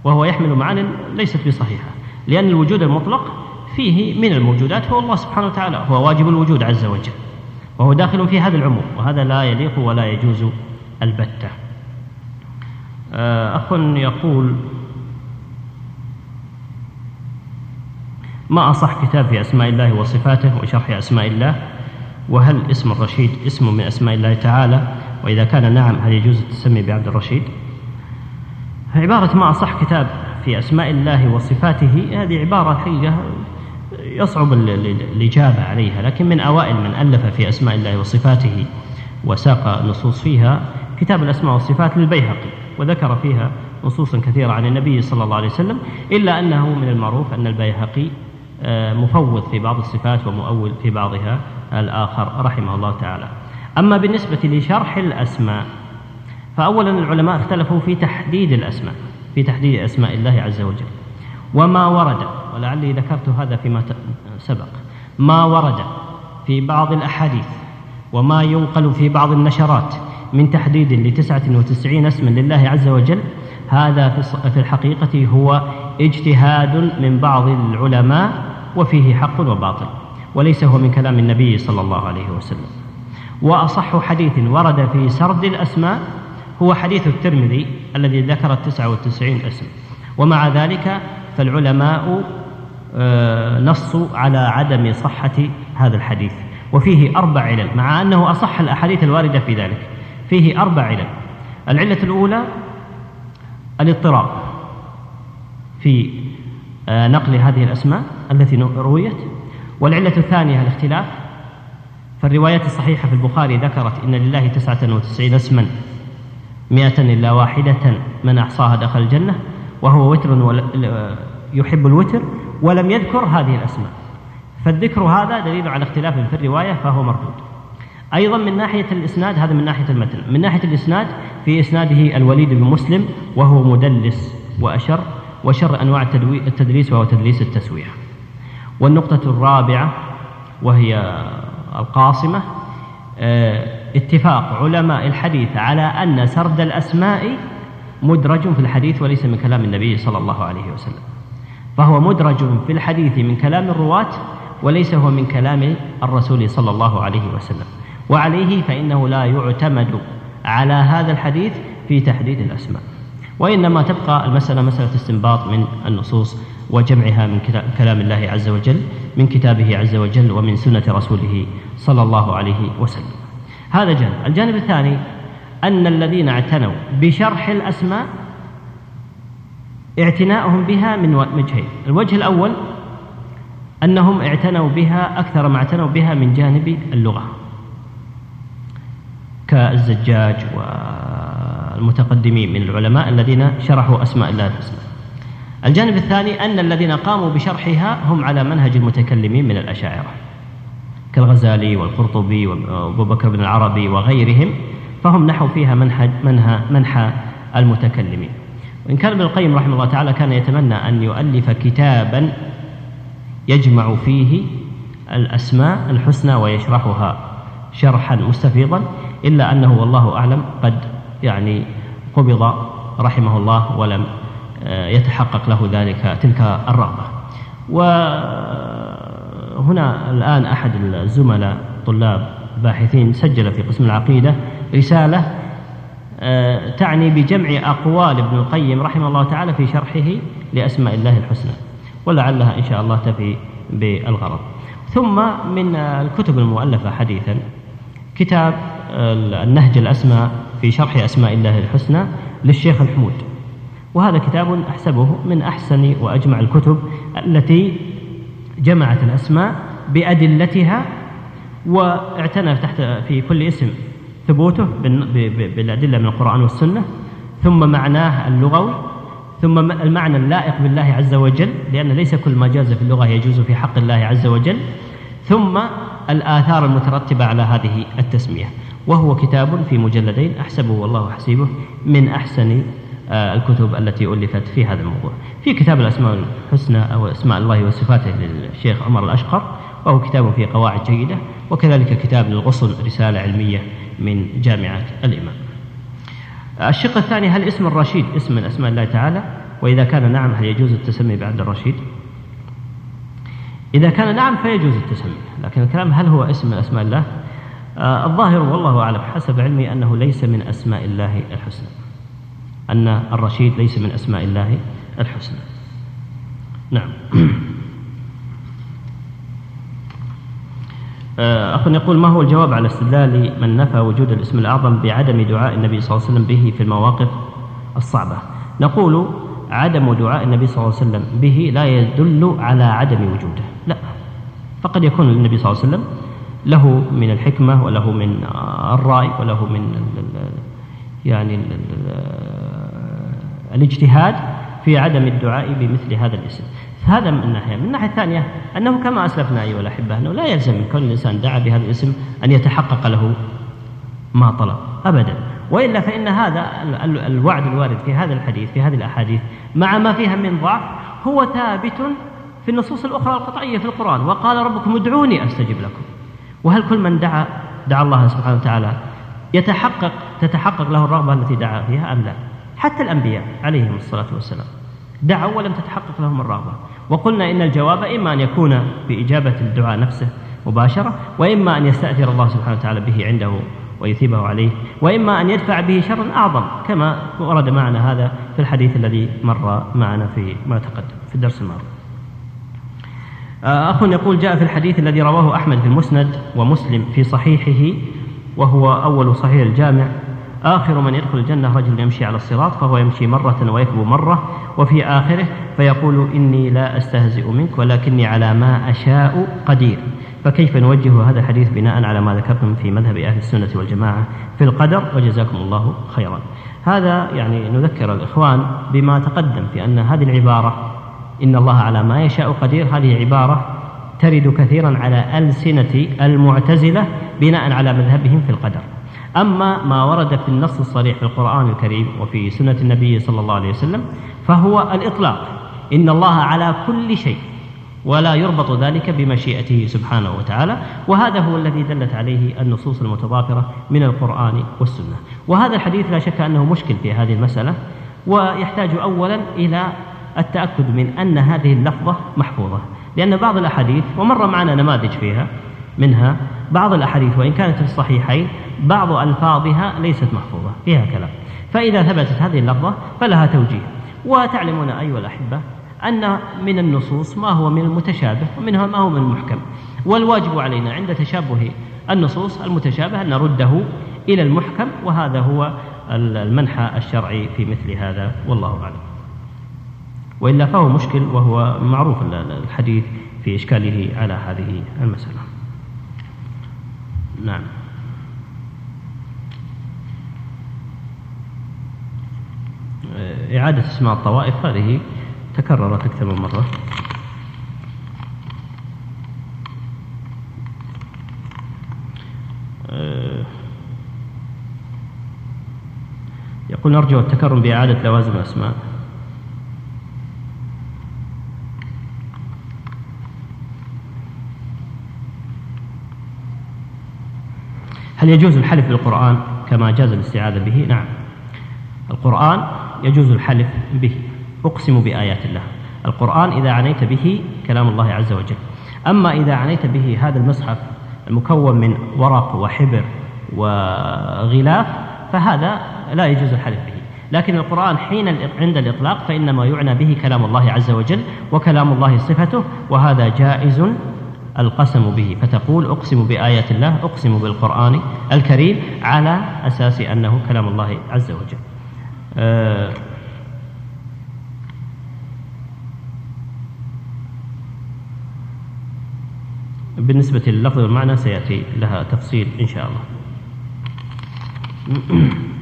وهو يحمل معاني ليست بصحيحة لأن الوجود المطلق فيه من الموجودات هو الله سبحانه وتعالى هو واجب الوجود عز وجل وهو داخل في هذا العموم وهذا لا يليق ولا يجوز البتة. آه، أخ يقول ما أصح كتاب في أسماء الله وصفاته وشرح أسماء الله؟ وهل اسم الرشيد اسم من أسماء الله تعالى؟ وإذا كان نعم هل يجوز التسمي بعبد الرشيد؟ عبارة ما أصح كتاب في أسماء الله وصفاته هذه عبارة الحقيقة يصعب الإجابة عليها لكن من أوائل من ألف في أسماء الله وصفاته وساق نصوص فيها كتاب الأسماء والصفات للبيهقي وذكر فيها نصوصا كثيرة عن النبي صلى الله عليه وسلم إلا أنه من المعروف أن البيهقي مفوض في بعض الصفات ومؤول في بعضها الآخر رحمه الله تعالى. أما بالنسبة لشرح الأسماء فأولا العلماء اختلفوا في تحديد الأسماء في تحديد أسماء الله عز وجل. وما ورد ولعلي ذكرت هذا فيما سبق ما ورد في بعض الأحاديث وما ينقل في بعض النشرات من تحديد لتسعة وتسعين اسما لله عز وجل هذا في الحقيقة هو اجتهاد من بعض العلماء وفيه حق وباطل وليس هو من كلام النبي صلى الله عليه وسلم. وأصح حديث ورد في سرد الأسماء هو حديث الترمذي الذي ذكر التسعة والتسعين اسم. ومع ذلك فالعلماء آه، نصوا على عدم صحة هذا الحديث. وفيه أربع علل مع أنه أصح الأحاديث الواردة في ذلك. فيه أربع علل. العلة الأولى الاضطراب في نقل هذه الأسماء التي رويت. والعلة الثانية الاختلاف. فالروايات الصحيحة في البخاري ذكرت إن لله تسعة وتسعين اسما مئة إلا واحدة من أحصاها دخل الجنة وهو وتر يحب الوتر ولم يذكر هذه الأسماء. فالذكر هذا دليل على اختلاف في الرواية فهو مردود أيضا من ناحية الإسناد هذا من ناحية المتن. من ناحية الإسناد في إسناده الوليد بن مسلم وهو مدلس وأشر. وشر أنواع التدليس وهو تدليس التسوية. والنقطة الرابعة وهي القاصمة آه، اتفاق علماء الحديث على أن سرد الأسماء مدرج في الحديث وليس من كلام النبي صلى الله عليه وسلم. فهو مدرج في الحديث من كلام الرواة وليس هو من كلام الرسول صلى الله عليه وسلم. وعليه فإنه لا يعتمد على هذا الحديث في تحديد الأسماء. وإنما تبقى المسألة مسألة استنباط من النصوص وجمعها من كلام الله عز وجل من كتابه عز وجل ومن سنة رسوله صلى الله عليه وسلم. هذا جانب. الجانب الثاني أن الذين اعتنوا بشرح الأسماء اعتناؤهم بها من وجهين. الوجه الأول أنهم اعتنوا بها أكثر ما اعتنوا بها من جانب اللغة. كالزجاج والمتقدمين من العلماء الذين شرحوا أسماء الله الحسنى. الجانب الثاني أن الذين قاموا بشرحها هم على منهج المتكلمين من الأشاعرة كالغزالي والقرطبي وأبو بكر بن العربي وغيرهم فهم نحوا فيها منحى منحى, منحى المتكلمين. وإن كان ابن القيم رحمه الله تعالى كان يتمنى أن يؤلف كتابا يجمع فيه الأسماء الحسنى ويشرحها شرحا مستفيضا إلا أنه والله أعلم قد يعني قبض رحمه الله ولم آه، يتحقق له ذلك تلك الرغبة. وهنا الآن أحد الزملاء طلاب باحثين سجل في قسم العقيدة رسالة آه، تعني بجمع أقوال ابن القيم رحمه الله تعالى في شرحه لأسماء الله الحسنى ولعلها إن شاء الله تفي بالغرض. ثم من الكتب المؤلفة حديثا كتاب النهج الأسماء في شرح أسماء الله الحسنى للشيخ الحمود. وهذا كتاب أحسبه من أحسن وأجمع الكتب التي جمعت الأسماء بأدلتها واعتنى تحت في كل اسم ثبوته بالأدلة من القرآن والسنة ثم معناه اللغوي ثم المعنى اللائق بالله عز وجل لأن ليس كل ما جاز في اللغة يجوز في حق الله عز وجل ثم الآثار المترتبة على هذه التسمية. وهو كتاب في مجلدين أحسبه والله حسيبه من أحسن آه، الكتب التي ألفت في هذا الموضوع. في كتاب الأسماء الحسنى أو أسماء الله وصفاته للشيخ عمر الأشقر وهو كتاب فيه قواعد جيدة وكذلك كتاب للغصن رسالة علمية من جامعة الإمام. الشق الثاني هل اسم الرشيد؟ اسم من أسماء الله تعالى. وإذا كان نعم هل يجوز التسمي بعبد الرشيد؟ إذا كان نعم فيجوز التسمي. لكن الكلام هل هو اسم من أسماء الله؟ الظاهر والله أعلم حسب علمي أنه ليس من أسماء الله الحسنى. أن الرشيد ليس من أسماء الله الحسنى. نعم. [clears throat] آه، أخ يقول ما هو الجواب على استدلال من نفى وجود الاسم الأعظم بعدم دعاء النبي صلى الله عليه وسلم به في المواقف الصعبة؟ نقول عدم دعاء النبي صلى الله عليه وسلم به لا يدل على عدم وجوده. لا فقد يكون النبي صلى الله عليه وسلم له من الحكمة وله من الرأي وله من يعني الاجتهاد في عدم الدعاء بمثل هذا الاسم. هذا من ناحية. من الناحية الثانية أنه كما أسلفنا أيها الأحبة أنه لا يلزم من كل إنسان دعا بهذا الاسم أن يتحقق له ما طلب أبدا. وإلا فإن هذا الوعد الوارد في هذا الحديث في هذه الأحاديث مع ما فيها من ضعف هو ثابت في النصوص الأخرى القطعية في القرآن. وقال ربكم ادعوني أستجب لكم. وهل كل من دعا دعا الله سبحانه وتعالى يتحقق تتحقق له الرغبة التي دعا فيها أم لا؟ حتى الأنبياء عليهم الصلاة والسلام. دعوا ولم تتحقق لهم الرغبة. وقلنا إن الجواب إما أن يكون بإجابة الدعاء نفسه مباشرة وإما أن يستأثر الله سبحانه وتعالى به عنده ويثيبه عليه وإما أن يدفع به شرا أعظم كما ورد معنا هذا في الحديث الذي مر معنا في ما تقدم في الدرس الماضي. أخ يقول جاء في الحديث الذي رواه أحمد في المسند ومسلم في صحيحه وهو أول صحيح الجامع. آخر من يدخل الجنة رجل يمشي على الصراط فهو يمشي مرة ويكبو مرة. وفي آخره فيقول إني لا أستهزئ منك ولكني على ما أشاء قدير. فكيف نوجه هذا الحديث بناء على ما ذكرتم في مذهب أهل السنة والجماعة في القدر وجزاكم الله خيرا. هذا يعني نذكر الإخوان بما تقدم في أن هذه العبارة إن الله على ما يشاء قدير. هذه عبارة ترد كثيرا على ألسنة المعتزلة بناء على مذهبهم في القدر. أما ما ورد في النص الصريح في القرآن الكريم وفي سنة النبي صلى الله عليه وسلم فهو الإطلاق. إن الله على كل شيء ولا يربط ذلك بمشيئته سبحانه وتعالى وهذا هو الذي دلت عليه النصوص المتضافرة من القرآن والسنة. وهذا الحديث لا شك أنه مشكل في هذه المسألة ويحتاج أولا إلى التأكد من أن هذه اللفظة محفوظة. لأن بعض الأحاديث ومر معنا نماذج فيها منها بعض الأحاديث وإن كانت في الصحيحين بعض ألفاظها ليست محفوظة. فيها كلام. فإذا ثبتت هذه اللفظة فلها توجيه. وتعلمون أيها الأحبة أن من النصوص ما هو من المتشابه ومنها ما هو من المحكم. والواجب علينا عند تشابه النصوص المتشابه أن نرده إلى المحكم وهذا هو المنحى الشرعي في مثل هذا. والله أعلم. وإلا فهو مشكل وهو معروف الحديث في إشكاله على هذه المسألة. نعم. إعادة اسماء الطوائف هذه تكررت أكثر من مرة. يقول نرجو التكرم بإعادة لوازم الأسماء. هل يجوز الحلف بالقرآن كما جاز الاستعاذة به؟ نعم. القرآن يجوز الحلف به. أقسم بآيات الله. القرآن إذا عنيت به كلام الله عز وجل. أما إذا عنيت به هذا المصحف المكون من ورق وحبر وغلاف فهذا لا يجوز الحلف به. لكن القرآن حين عند الإطلاق فإنما يعنى به كلام الله عز وجل وكلام الله صفته وهذا جائز القسم به فتقول أقسم بآيات الله أقسم بالقرآن الكريم على أساس أنه كلام الله عز وجل. أه بالنسبة لللفظ والمعنى سيأتي لها تفصيل إن شاء الله. [clears throat]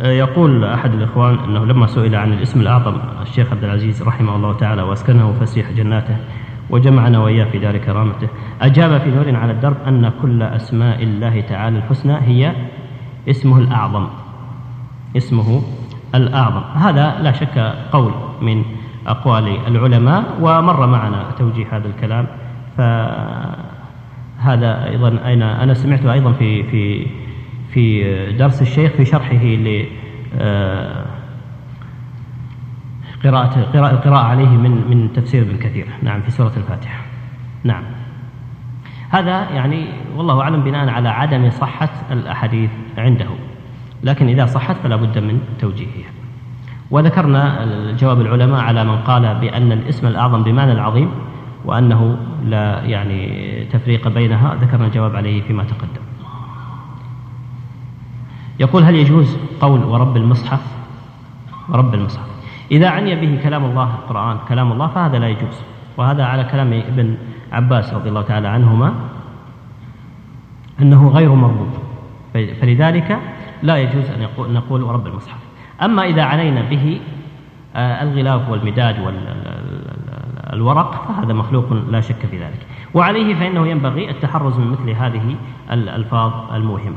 يقول أحد الإخوان أنه لما سئل عن الاسم الأعظم الشيخ عبد العزيز رحمه الله تعالى وأسكنه فسيح جناته وجمعنا وإياه في دار كرامته أجاب في نور على الدرب أن كل أسماء الله تعالى الحسنى هي اسمه الأعظم اسمه الأعظم. هذا لا شك قول من أقوال العلماء ومر معنا توجيه هذا الكلام فهذا أيضا أنا سمعته أيضا في في في درس الشيخ في شرحه ل آه، قراءة القراءة عليه من من تفسير ابن كثير. نعم في سورة الفاتحة. نعم. هذا يعني والله أعلم بناء على عدم صحة الأحاديث عنده. لكن إذا صحت فلا بد من توجيهها. وذكرنا جواب العلماء على من قال بأن الاسم الأعظم بمعنى العظيم وأنه لا يعني تفريق بينها. ذكرنا الجواب عليه فيما تقدم. يقول هل يجوز قول ورب المصحف؟ ورب المصحف. إذا عني به كلام الله القرآن كلام الله فهذا لا يجوز. وهذا على كلام ابن عباس رضي الله تعالى عنهما أنه غير مرغوب فلذلك لا يجوز أن نقول ورب المصحف. أما إذا عنينا به آه، الغلاف والمداد والورق فهذا مخلوق لا شك في ذلك. وعليه فإنه ينبغي التحرز من مثل هذه الألفاظ الموهمة.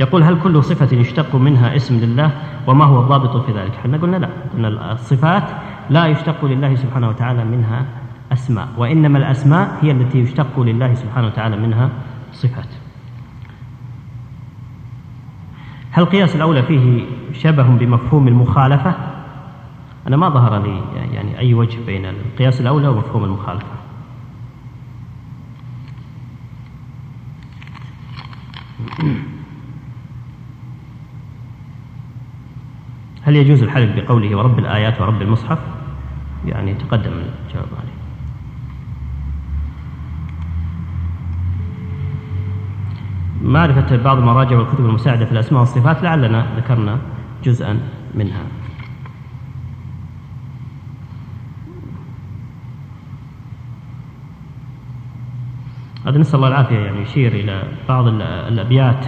يقول هل كل صفة يشتق منها اسم لله وما هو الضابط في ذلك؟ إحنا قلنا لا قلنا الصفات لا يشتق لله سبحانه وتعالى منها أسماء وإنما الأسماء هي التي يشتق لله سبحانه وتعالى منها صفات. هل القياس الأولى فيه شبه بمفهوم المخالفة. أنا ما ظهر لي يعني أي وجه بين القياس الأولى ومفهوم المخالفة. هل يجوز الحلف بقوله ورب الآيات ورب المصحف؟ يعني تقدم الجواب عليه. معرفة بعض المراجع والكتب المساعدة في الأسماء والصفات لعلنا ذكرنا جزءا منها. هذا نسأل الله العافية يعني يشير إلى بعض الأبيات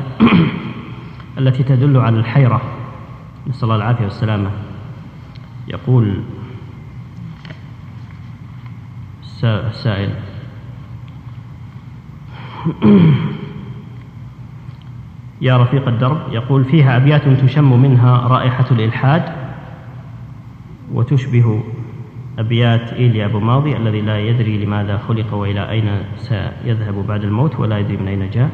[clears throat] التي تدل على الحيرة. نسأل الله العافية والسلامة. يقول السائل [clears throat] يا رفيق الدرب يقول فيها أبيات تشم منها رائحة الإلحاد وتشبه أبيات إيليا أبو ماضي الذي لا يدري لماذا خلق وإلى أين سيذهب بعد الموت ولا يدري من أين جاء.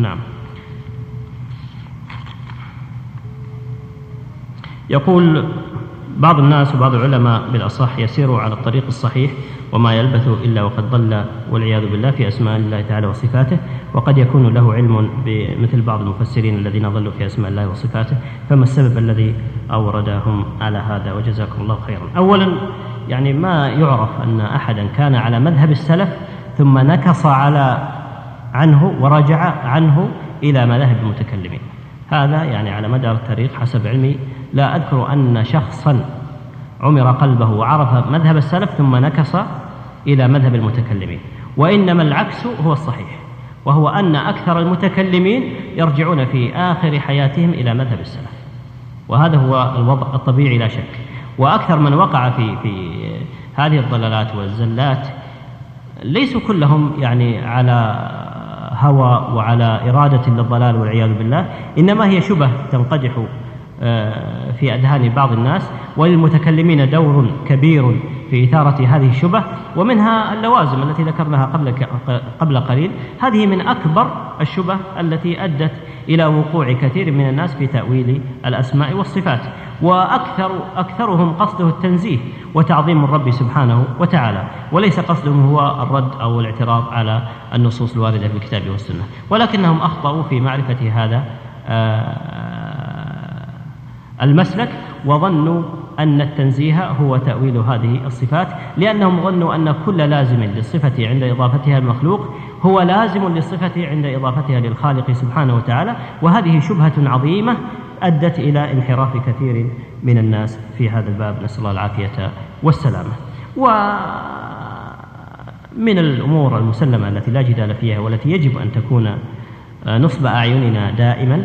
نعم. يقول بعض الناس وبعض العلماء بالأصح يسير على الطريق الصحيح وما يلبث إلا وقد ضل والعياذ بالله في أسماء الله تعالى وصفاته وقد يكون له علم بمثل بعض المفسرين الذين ضلوا في أسماء الله وصفاته فما السبب الذي أوردهم على هذا؟ وجزاكم الله خيرا. أولا يعني ما يعرف أن أحدا كان على مذهب السلف ثم نكص على عنه ورجع عنه إلى مذاهب المتكلمين. هذا يعني على مدار التاريخ حسب علمي لا أذكر أن شخصا عمر قلبه وعرف مذهب السلف ثم نكص إلى مذهب المتكلمين. وإنما العكس هو الصحيح وهو أن أكثر المتكلمين يرجعون في آخر حياتهم إلى مذهب السلف. وهذا هو الوضع الطبيعي لا شك. وأكثر من وقع في في هذه الضلالات والزلات ليسوا كلهم يعني على هوى وعلى إرادة للضلال والعياذ بالله إنما هي شبه تنقدح آه، في أذهان بعض الناس وللمتكلمين دور كبير في إثارة هذه الشبه ومنها اللوازم التي ذكرناها قبل قبل قليل. هذه من أكبر الشبه التي أدت إلى وقوع كثير من الناس في تأويل الأسماء والصفات وأكثر أكثرهم قصده التنزيه وتعظيم الرب سبحانه وتعالى وليس قصدهم هو الرد أو الاعتراض على النصوص الواردة في الكتاب والسنة. ولكنهم أخطأوا في معرفة هذا آه، المسلك وظنوا أن التنزيه هو تأويل هذه الصفات لأنهم ظنوا أن كل لازم للصفة عند إضافتها المخلوق هو لازم للصفة عند إضافتها للخالق سبحانه وتعالى وهذه شبهة عظيمة أدت إلى انحراف كثير من الناس في هذا الباب. نسأل الله العافية والسلامة. ومن الأمور المسلمة التي لا جدال فيها والتي يجب أن تكون نصب أعيننا دائما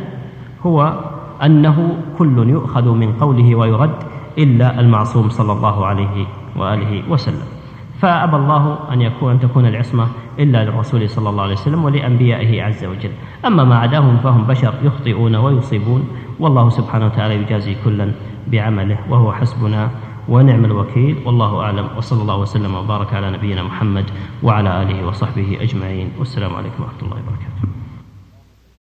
هو أنه كل يؤخذ من قوله ويرد إلا المعصوم صلى الله عليه وآله وسلم. فأبى الله أن يكون أن تكون العصمة إلا للرسول صلى الله عليه وسلم ولأنبيائه عز وجل. أما ما عداهم فهم بشر يخطئون ويصيبون والله سبحانه وتعالى يجازي كلا بعمله وهو حسبنا ونعم الوكيل. والله أعلم وصلى الله وسلم وبارك على نبينا محمد وعلى آله وصحبه أجمعين. والسلام عليكم ورحمة الله وبركاته.